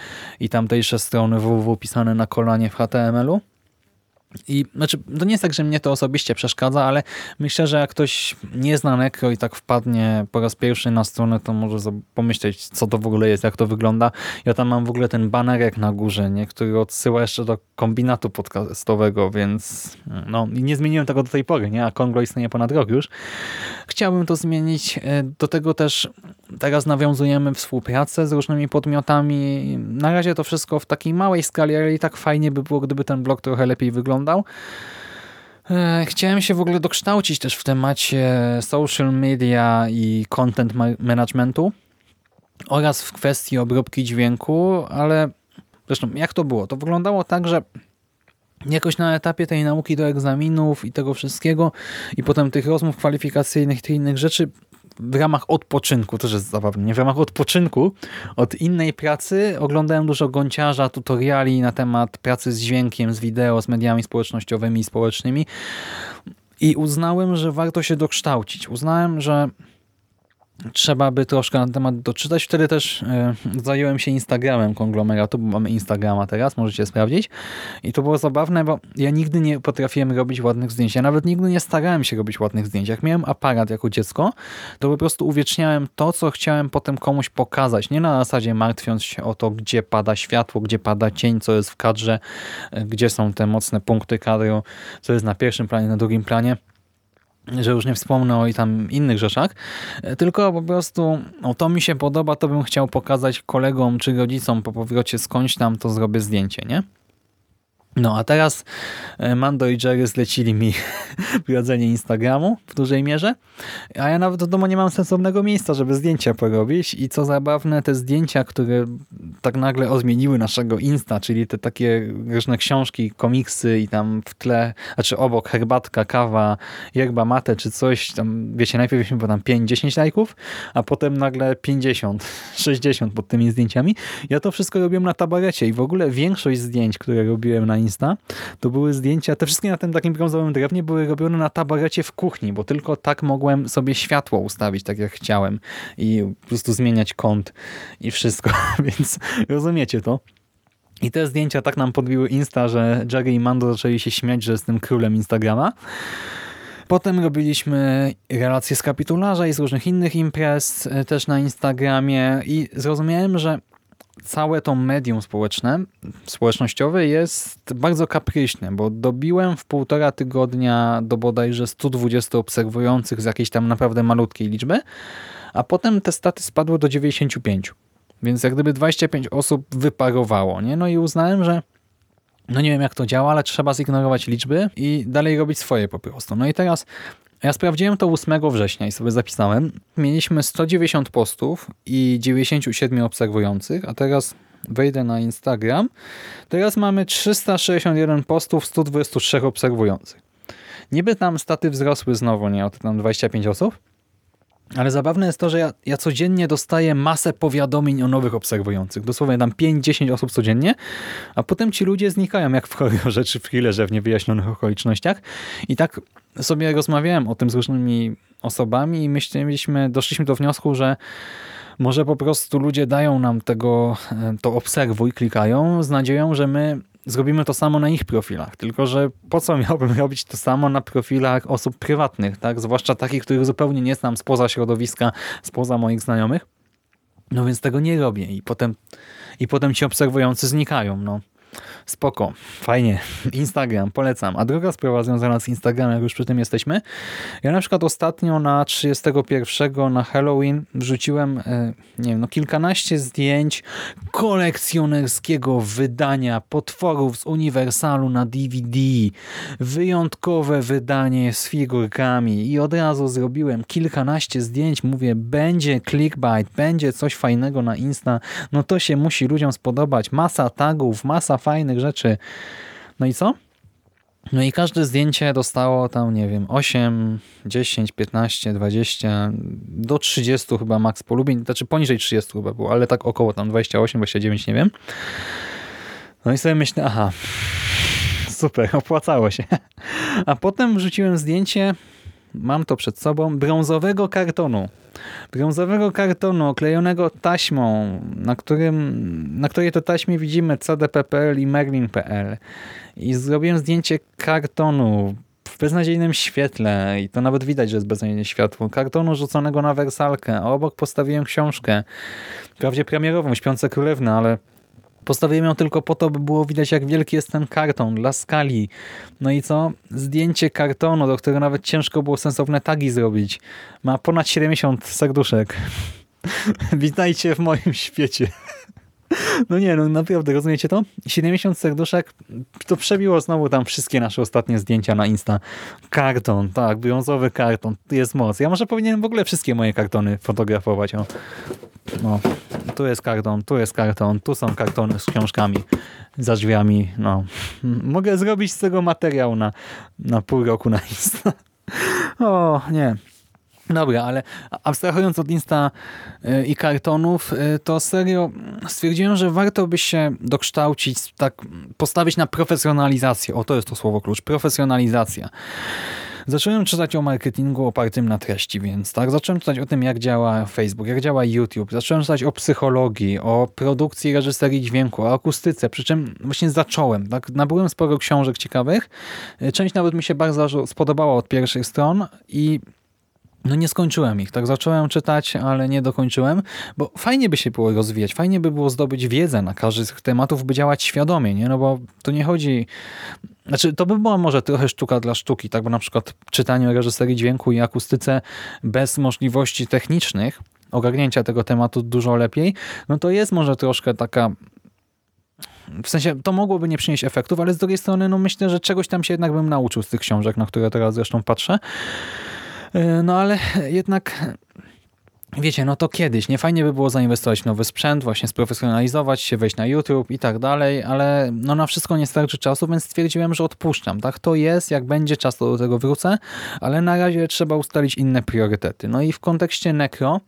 i tamtejsze strony www pisane na kolanie w HTML-u. I znaczy, to nie jest tak, że mnie to osobiście przeszkadza, ale myślę, że jak ktoś nie zna Necro i tak wpadnie po raz pierwszy na stronę, to może pomyśleć, co to w ogóle jest, jak to wygląda. Ja tam mam w ogóle ten banerek na górze, nie? który odsyła jeszcze do kombinatu podcastowego, więc no, nie zmieniłem tego do tej pory, nie? a Konglo istnieje ponad rok już. Chciałbym to zmienić. E, do tego też teraz nawiązujemy współpracę z różnymi podmiotami. Na razie to wszystko w takiej małej skali, ale i tak fajnie by było, gdyby ten blog trochę lepiej wyglądał. E, chciałem się w ogóle dokształcić też w temacie social media i content managementu oraz w kwestii obróbki dźwięku, ale zresztą jak to było? To wyglądało tak, że jakoś na etapie tej nauki do egzaminów i tego wszystkiego i potem tych rozmów kwalifikacyjnych tych innych rzeczy w ramach odpoczynku, to jest zabawne, nie? w ramach odpoczynku od innej pracy oglądałem dużo gąciarza, tutoriali na temat pracy z dźwiękiem, z wideo, z mediami społecznościowymi i społecznymi i uznałem, że warto się dokształcić. Uznałem, że trzeba by troszkę na temat doczytać. Wtedy też e, zająłem się Instagramem konglomeratu, bo mamy Instagrama teraz, możecie sprawdzić. I to było zabawne, bo ja nigdy nie potrafiłem robić ładnych zdjęć. Ja nawet nigdy nie starałem się robić ładnych zdjęć. Jak miałem aparat jako dziecko, to po prostu uwieczniałem to, co chciałem potem komuś pokazać. Nie na zasadzie martwiąc się o to, gdzie pada światło, gdzie pada cień, co jest w kadrze, e, gdzie są te mocne punkty kadru, co jest na pierwszym planie, na drugim planie że już nie wspomnę o i tam innych rzeczach, tylko po prostu no, to mi się podoba, to bym chciał pokazać kolegom czy rodzicom po powrocie skądś tam, to zrobię zdjęcie, nie? No a teraz e, Mando i Jerry zlecili mi prowadzenie Instagramu w dużej mierze, a ja nawet do domu nie mam sensownego miejsca, żeby zdjęcia porobić i co zabawne, te zdjęcia, które tak nagle odmieniły naszego Insta, czyli te takie różne książki, komiksy i tam w tle, znaczy obok herbatka, kawa, yerba mate czy coś, tam wiecie, najpierw mieliśmy tam 5-10 lajków, a potem nagle 50, 60 pod tymi zdjęciami. Ja to wszystko robiłem na tabarecie i w ogóle większość zdjęć, które robiłem na Insta, to były zdjęcia, te wszystkie na tym takim brązowym drewnie były robione na tabarecie w kuchni, bo tylko tak mogłem sobie światło ustawić tak jak chciałem i po prostu zmieniać kąt i wszystko, więc rozumiecie to. I te zdjęcia tak nam podbiły Insta, że Jerry i Mando zaczęli się śmiać, że jestem królem Instagrama. Potem robiliśmy relacje z kapitularza i z różnych innych imprez e, też na Instagramie i zrozumiałem, że całe to medium społeczne, społecznościowe jest bardzo kapryśne, bo dobiłem w półtora tygodnia do bodajże 120 obserwujących z jakiejś tam naprawdę malutkiej liczby, a potem te staty spadły do 95. Więc jak gdyby 25 osób wyparowało. Nie? No i uznałem, że no nie wiem jak to działa, ale trzeba zignorować liczby i dalej robić swoje po prostu. No i teraz ja sprawdziłem to 8 września i sobie zapisałem. Mieliśmy 190 postów i 97 obserwujących, a teraz wejdę na Instagram. Teraz mamy 361 postów, 123 obserwujących. Niby tam staty wzrosły znowu, nie o tam 25 osób, ale zabawne jest to, że ja, ja codziennie dostaję masę powiadomień o nowych obserwujących. Dosłownie tam 5-10 osób codziennie, a potem ci ludzie znikają jak w horrorze w thrillerze w niewyjaśnionych okolicznościach. I tak sobie rozmawiałem o tym z różnymi osobami i myśleliśmy, doszliśmy do wniosku, że może po prostu ludzie dają nam tego, e, to obserwuj, klikają z nadzieją, że my zrobimy to samo na ich profilach. Tylko, że po co miałbym robić to samo na profilach osób prywatnych, tak? Zwłaszcza takich, których zupełnie nie znam spoza środowiska, spoza moich znajomych. No więc tego nie robię i potem, i potem ci obserwujący znikają. No. Spoko, fajnie. Instagram, polecam. A druga sprawa związana z Instagramem, jak już przy tym jesteśmy. Ja na przykład ostatnio na 31 na Halloween wrzuciłem, e, nie wiem, no kilkanaście zdjęć kolekcjonerskiego wydania potworów z Uniwersalu na DVD. Wyjątkowe wydanie z figurkami i od razu zrobiłem kilkanaście zdjęć. Mówię, będzie clickbait, będzie coś fajnego na Insta. No to się musi ludziom spodobać. Masa tagów, masa fajnych rzeczy. No i co? No i każde zdjęcie dostało tam, nie wiem, 8, 10, 15, 20, do 30 chyba max polubień, znaczy poniżej 30 chyba było, ale tak około tam 28, 29, nie wiem. No i sobie myślę, aha, super, opłacało się. A potem wrzuciłem zdjęcie, mam to przed sobą, brązowego kartonu. Brązowego kartonu oklejonego taśmą, na, którym, na której to taśmie widzimy CDP.pl i Merlin.pl. I zrobiłem zdjęcie kartonu w beznadziejnym świetle i to nawet widać, że jest beznadziejne światło. Kartonu rzuconego na wersalkę, a obok postawiłem książkę. Wprawdzie premierową, Śpiące Królewne, ale Postawiłem ją tylko po to, by było widać, jak wielki jest ten karton dla skali. No i co? Zdjęcie kartonu, do którego nawet ciężko było sensowne tagi zrobić. Ma ponad 70 serduszek. Witajcie w moim świecie. No nie, no naprawdę, rozumiecie to? 70 serduszek to przebiło znowu tam wszystkie nasze ostatnie zdjęcia na Insta. Karton, tak, brązowy karton, jest moc. Ja może powinienem w ogóle wszystkie moje kartony fotografować. O. No, tu jest karton, tu jest karton, tu są kartony z książkami za drzwiami. No. Mogę zrobić z tego materiał na, na pół roku na Insta. O, nie. Dobra, ale abstrahując od Insta y, i kartonów, y, to serio stwierdziłem, że warto by się dokształcić, tak postawić na profesjonalizację. O, to jest to słowo klucz. Profesjonalizacja. Zacząłem czytać o marketingu opartym na treści, więc tak, zacząłem czytać o tym, jak działa Facebook, jak działa YouTube, zacząłem czytać o psychologii, o produkcji reżyserii dźwięku, o akustyce, przy czym właśnie zacząłem, tak, nabyłem sporo książek ciekawych, y, część nawet mi się bardzo spodobała od pierwszych stron i no nie skończyłem ich, tak zacząłem czytać, ale nie dokończyłem, bo fajnie by się było rozwijać, fajnie by było zdobyć wiedzę na każdy z tych tematów, by działać świadomie, nie? no bo to nie chodzi, znaczy to by była może trochę sztuka dla sztuki, tak, bo na przykład czytanie o reżyserii dźwięku i akustyce bez możliwości technicznych, ogarnięcia tego tematu dużo lepiej, no to jest może troszkę taka w sensie to mogłoby nie przynieść efektów, ale z drugiej strony no myślę, że czegoś tam się jednak bym nauczył z tych książek, na które teraz zresztą patrzę. E, no ale jednak Wiecie, no to kiedyś, nie fajnie by było zainwestować w nowy sprzęt, właśnie sprofesjonalizować się, wejść na YouTube i tak dalej, ale no na wszystko nie starczy czasu, więc stwierdziłem, że odpuszczam. Tak to jest, jak będzie czas, to do tego wrócę, ale na razie trzeba ustalić inne priorytety. No i w kontekście Necro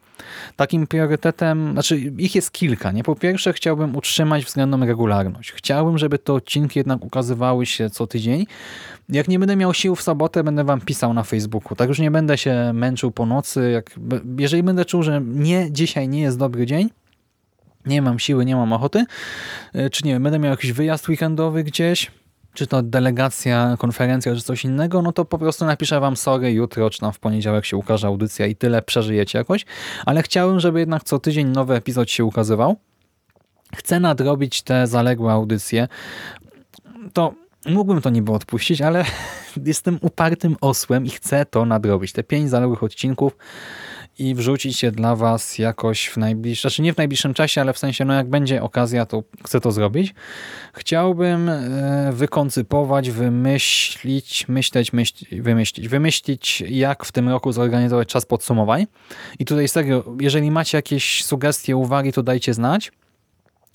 takim priorytetem, znaczy ich jest kilka. Nie? Po pierwsze chciałbym utrzymać względną regularność. Chciałbym, żeby te odcinki jednak ukazywały się co tydzień. Jak nie będę miał sił w sobotę, będę wam pisał na Facebooku. Tak już nie będę się męczył po nocy. Jak, jeżeli będę czuł, że nie, dzisiaj nie jest dobry dzień, nie mam siły, nie mam ochoty, e, czy nie wiem, będę miał jakiś wyjazd weekendowy gdzieś, czy to delegacja, konferencja, czy coś innego, no to po prostu napiszę wam sorry jutro, czy tam w poniedziałek się ukaże audycja i tyle, przeżyjecie jakoś. Ale chciałem, żeby jednak co tydzień nowy epizod się ukazywał. Chcę nadrobić te zaległe audycje. To mógłbym to niby odpuścić, ale jestem upartym osłem i chcę to nadrobić. Te pięć zaległych odcinków i wrzucić je dla Was jakoś w najbliższym, znaczy nie w najbliższym czasie, ale w sensie, no jak będzie okazja, to chcę to zrobić. Chciałbym e, wykoncypować, wymyślić, myśleć, myśl, wymyślić, wymyślić, jak w tym roku zorganizować czas podsumowań. I tutaj serio, jeżeli macie jakieś sugestie, uwagi, to dajcie znać.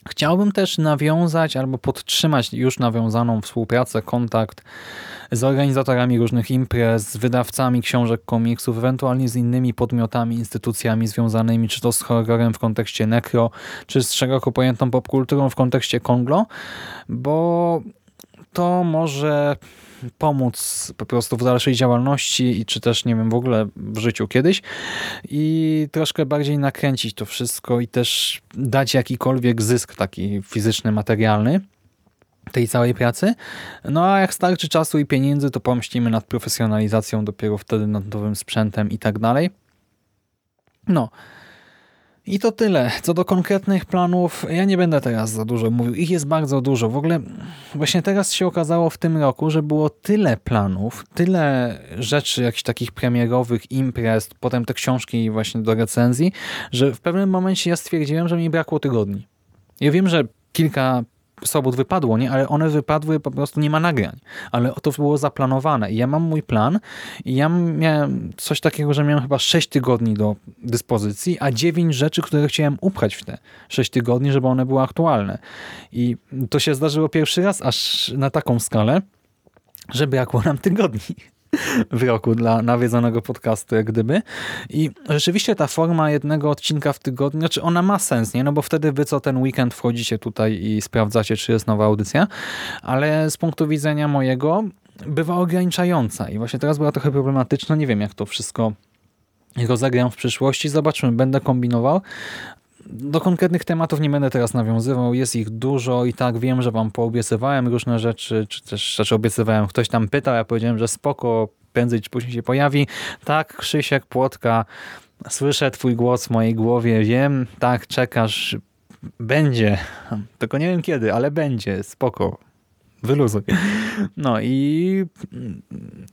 Chciałbym też nawiązać albo podtrzymać już nawiązaną współpracę, kontakt z organizatorami różnych imprez, z wydawcami książek, komiksów, ewentualnie z innymi podmiotami, instytucjami związanymi czy to z horrorem w kontekście necro, czy z szeroko pojętą popkulturą w kontekście konglo, bo to może pomóc po prostu w dalszej działalności i czy też, nie wiem, w ogóle w życiu kiedyś i troszkę bardziej nakręcić to wszystko i też dać jakikolwiek zysk taki fizyczny, materialny tej całej pracy. No a jak starczy czasu i pieniędzy, to pomyślimy nad profesjonalizacją dopiero wtedy nad nowym sprzętem i tak dalej. No. I to tyle. Co do konkretnych planów, ja nie będę teraz za dużo mówił. Ich jest bardzo dużo. W ogóle właśnie teraz się okazało w tym roku, że było tyle planów, tyle rzeczy jakichś takich premierowych, imprez, potem te książki właśnie do recenzji, że w pewnym momencie ja stwierdziłem, że mi brakło tygodni. Ja wiem, że kilka sobot wypadło, nie? ale one wypadły, po prostu nie ma nagrań. Ale to było zaplanowane i ja mam mój plan i ja miałem coś takiego, że miałem chyba 6 tygodni do dyspozycji, a 9 rzeczy, które chciałem upchać w te 6 tygodni, żeby one były aktualne. I to się zdarzyło pierwszy raz aż na taką skalę, że brakło nam tygodni w roku dla nawiedzonego podcastu, jak gdyby. I rzeczywiście ta forma jednego odcinka w tygodniu, znaczy ona ma sens, nie? No bo wtedy wy co ten weekend wchodzicie tutaj i sprawdzacie, czy jest nowa audycja, ale z punktu widzenia mojego bywa ograniczająca i właśnie teraz była trochę problematyczna. Nie wiem, jak to wszystko rozegram w przyszłości. Zobaczmy, będę kombinował, do konkretnych tematów nie będę teraz nawiązywał, jest ich dużo i tak wiem, że wam poobiecywałem różne rzeczy, czy też rzeczy obiecywałem, ktoś tam pytał, ja powiedziałem, że spoko, prędzej czy później się pojawi. Tak, Krzysiek Płotka, słyszę twój głos w mojej głowie, wiem, tak, czekasz, będzie, tylko nie wiem kiedy, ale będzie, spoko, wyluzuj. No i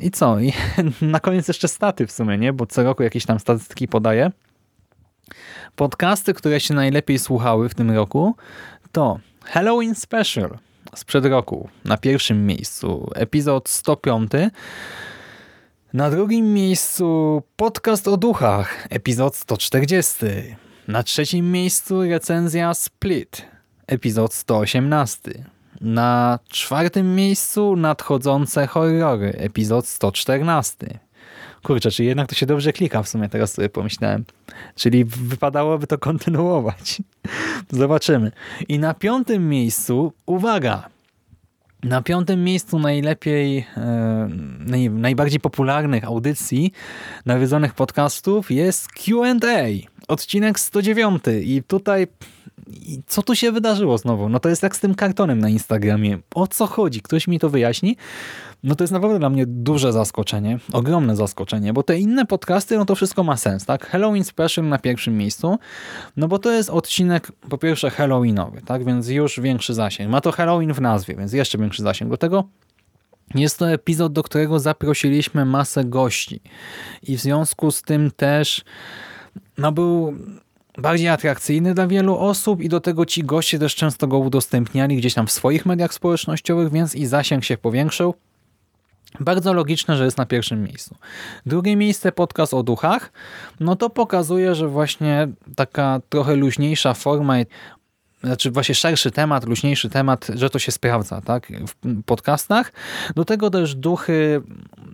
i co? I na koniec jeszcze staty w sumie, nie? Bo co roku jakieś tam statystyki podaję. Podcasty, które się najlepiej słuchały w tym roku to Halloween Special sprzed roku na pierwszym miejscu, epizod 105. Na drugim miejscu podcast o duchach, epizod 140. Na trzecim miejscu recenzja Split, epizod 118. Na czwartym miejscu nadchodzące horrory, epizod 114. Kurczę, czy jednak to się dobrze klika w sumie, teraz sobie pomyślałem. Czyli wypadałoby to kontynuować. Zobaczymy. I na piątym miejscu, uwaga, na piątym miejscu najlepiej, e, naj, najbardziej popularnych audycji, nawiedzonych podcastów jest Q&A, odcinek 109 i tutaj i co tu się wydarzyło znowu? No to jest jak z tym kartonem na Instagramie. O co chodzi? Ktoś mi to wyjaśni? No to jest naprawdę dla mnie duże zaskoczenie, ogromne zaskoczenie, bo te inne podcasty, no to wszystko ma sens, tak? Halloween Special na pierwszym miejscu, no bo to jest odcinek po pierwsze halloweenowy, tak? Więc już większy zasięg. Ma to Halloween w nazwie, więc jeszcze większy zasięg. Do tego jest to epizod, do którego zaprosiliśmy masę gości i w związku z tym też no był bardziej atrakcyjny dla wielu osób i do tego ci goście też często go udostępniali gdzieś tam w swoich mediach społecznościowych, więc i zasięg się powiększył. Bardzo logiczne, że jest na pierwszym miejscu. Drugie miejsce podcast o duchach, no to pokazuje, że właśnie taka trochę luźniejsza forma, znaczy właśnie szerszy temat, luźniejszy temat, że to się sprawdza tak, w podcastach. Do tego też duchy,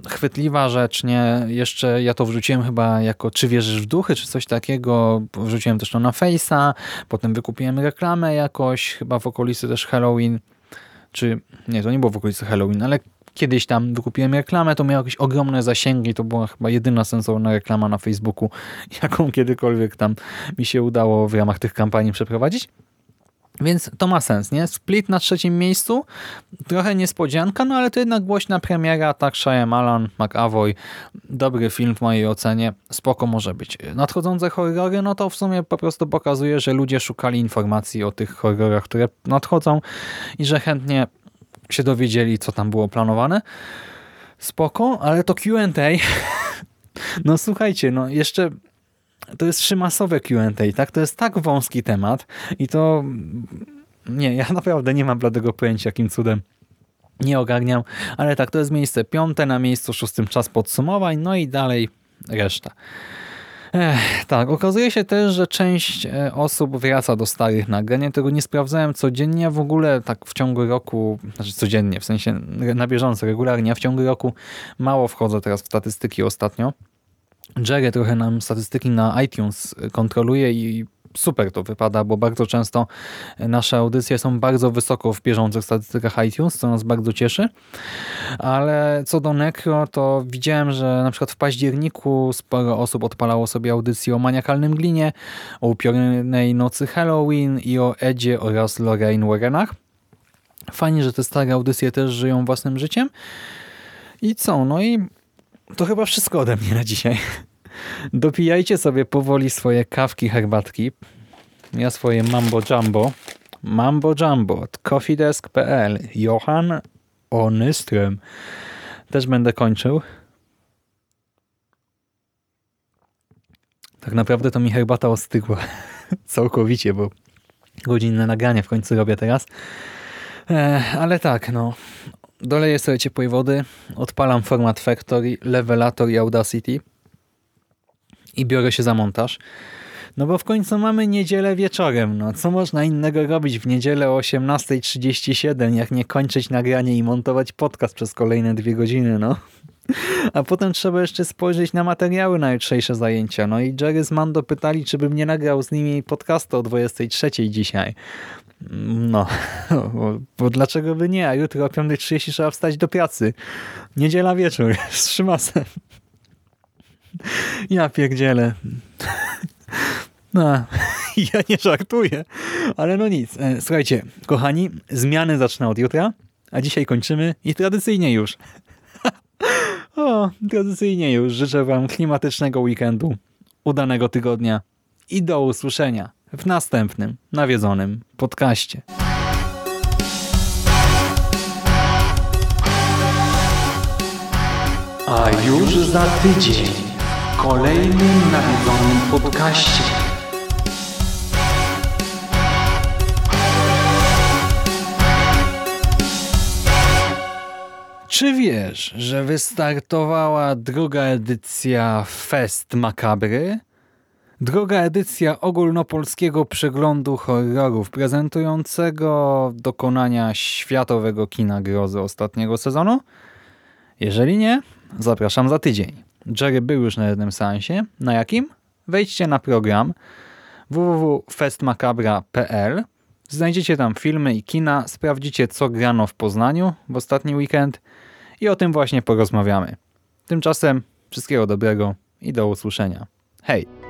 chwytliwa rzecz, nie? Jeszcze ja to wrzuciłem chyba jako czy wierzysz w duchy, czy coś takiego. Wrzuciłem też to na Face'a, potem wykupiłem reklamę jakoś, chyba w okolicy też Halloween, czy nie, to nie było w okolicy Halloween, ale kiedyś tam wykupiłem reklamę, to miało jakieś ogromne zasięgi, to była chyba jedyna sensowna reklama na Facebooku, jaką kiedykolwiek tam mi się udało w ramach tych kampanii przeprowadzić. Więc to ma sens, nie? Split na trzecim miejscu, trochę niespodzianka, no ale to jednak głośna premiera, tak Shyamalan, McAvoy, dobry film w mojej ocenie, spoko może być. Nadchodzące horrory, no to w sumie po prostu pokazuje, że ludzie szukali informacji o tych horrorach, które nadchodzą i że chętnie się dowiedzieli, co tam było planowane. Spoko, ale to Q&A, no słuchajcie, no jeszcze to jest trzymasowe Q&A, tak? To jest tak wąski temat i to... Nie, ja naprawdę nie mam bladego pojęcia, jakim cudem nie ogarniam, ale tak, to jest miejsce piąte, na miejscu szóstym czas podsumowań, no i dalej reszta. Ech, tak, okazuje się też, że część e, osób wraca do starych nagrań. Ja tego nie sprawdzałem codziennie, w ogóle tak w ciągu roku, znaczy codziennie, w sensie na bieżąco, regularnie, a w ciągu roku mało wchodzę teraz w statystyki ostatnio. Jerry trochę nam statystyki na iTunes kontroluje i super to wypada, bo bardzo często nasze audycje są bardzo wysoko w bieżących statystykach iTunes, co nas bardzo cieszy. Ale co do Necro, to widziałem, że na przykład w październiku sporo osób odpalało sobie audycję o maniakalnym glinie, o upiornej nocy Halloween i o Edzie oraz Lorraine Warrenach. Fajnie, że te stare audycje też żyją własnym życiem. I co? No i to chyba wszystko ode mnie na dzisiaj. Dopijajcie sobie powoli swoje kawki, herbatki. Ja swoje Mambo Jumbo. Mambo Jumbo od coffeedesk.pl Johan Onyström. Też będę kończył. Tak naprawdę to mi herbata ostygła. Całkowicie, bo godzinne nagranie w końcu robię teraz. E, ale tak, no. Doleję sobie ciepłej wody, odpalam format Factory, Levelator i Audacity i biorę się za montaż. No bo w końcu mamy niedzielę wieczorem. No, co można innego robić w niedzielę o 18.37, jak nie kończyć nagranie i montować podcast przez kolejne dwie godziny, no. A potem trzeba jeszcze spojrzeć na materiały na jutrzejsze zajęcia. No i Jerry z Mando pytali, czy bym nie nagrał z nimi podcastu o 23 dzisiaj. No, bo, bo dlaczego by nie? A jutro o 5.30 trzeba wstać do pracy. Niedziela wieczór z Szymasem. Ja pierdzielę. No, ja nie żartuję, ale no nic. E, Słuchajcie, kochani, zmiany zacznę od jutra, a dzisiaj kończymy i tradycyjnie już. O, tradycyjnie już życzę Wam klimatycznego weekendu, udanego tygodnia i do usłyszenia w następnym nawiedzonym podcaście. A już za tydzień w kolejnym nawiedzonym podcaście. Czy wiesz, że wystartowała druga edycja Fest Makabry? Druga edycja ogólnopolskiego przeglądu horrorów prezentującego dokonania światowego kina grozy ostatniego sezonu? Jeżeli nie, zapraszam za tydzień. Jerry był już na jednym seansie. Na jakim? Wejdźcie na program www.festmacabra.pl Znajdziecie tam filmy i kina, sprawdzicie co grano w Poznaniu w ostatni weekend i o tym właśnie porozmawiamy. Tymczasem wszystkiego dobrego i do usłyszenia. Hej!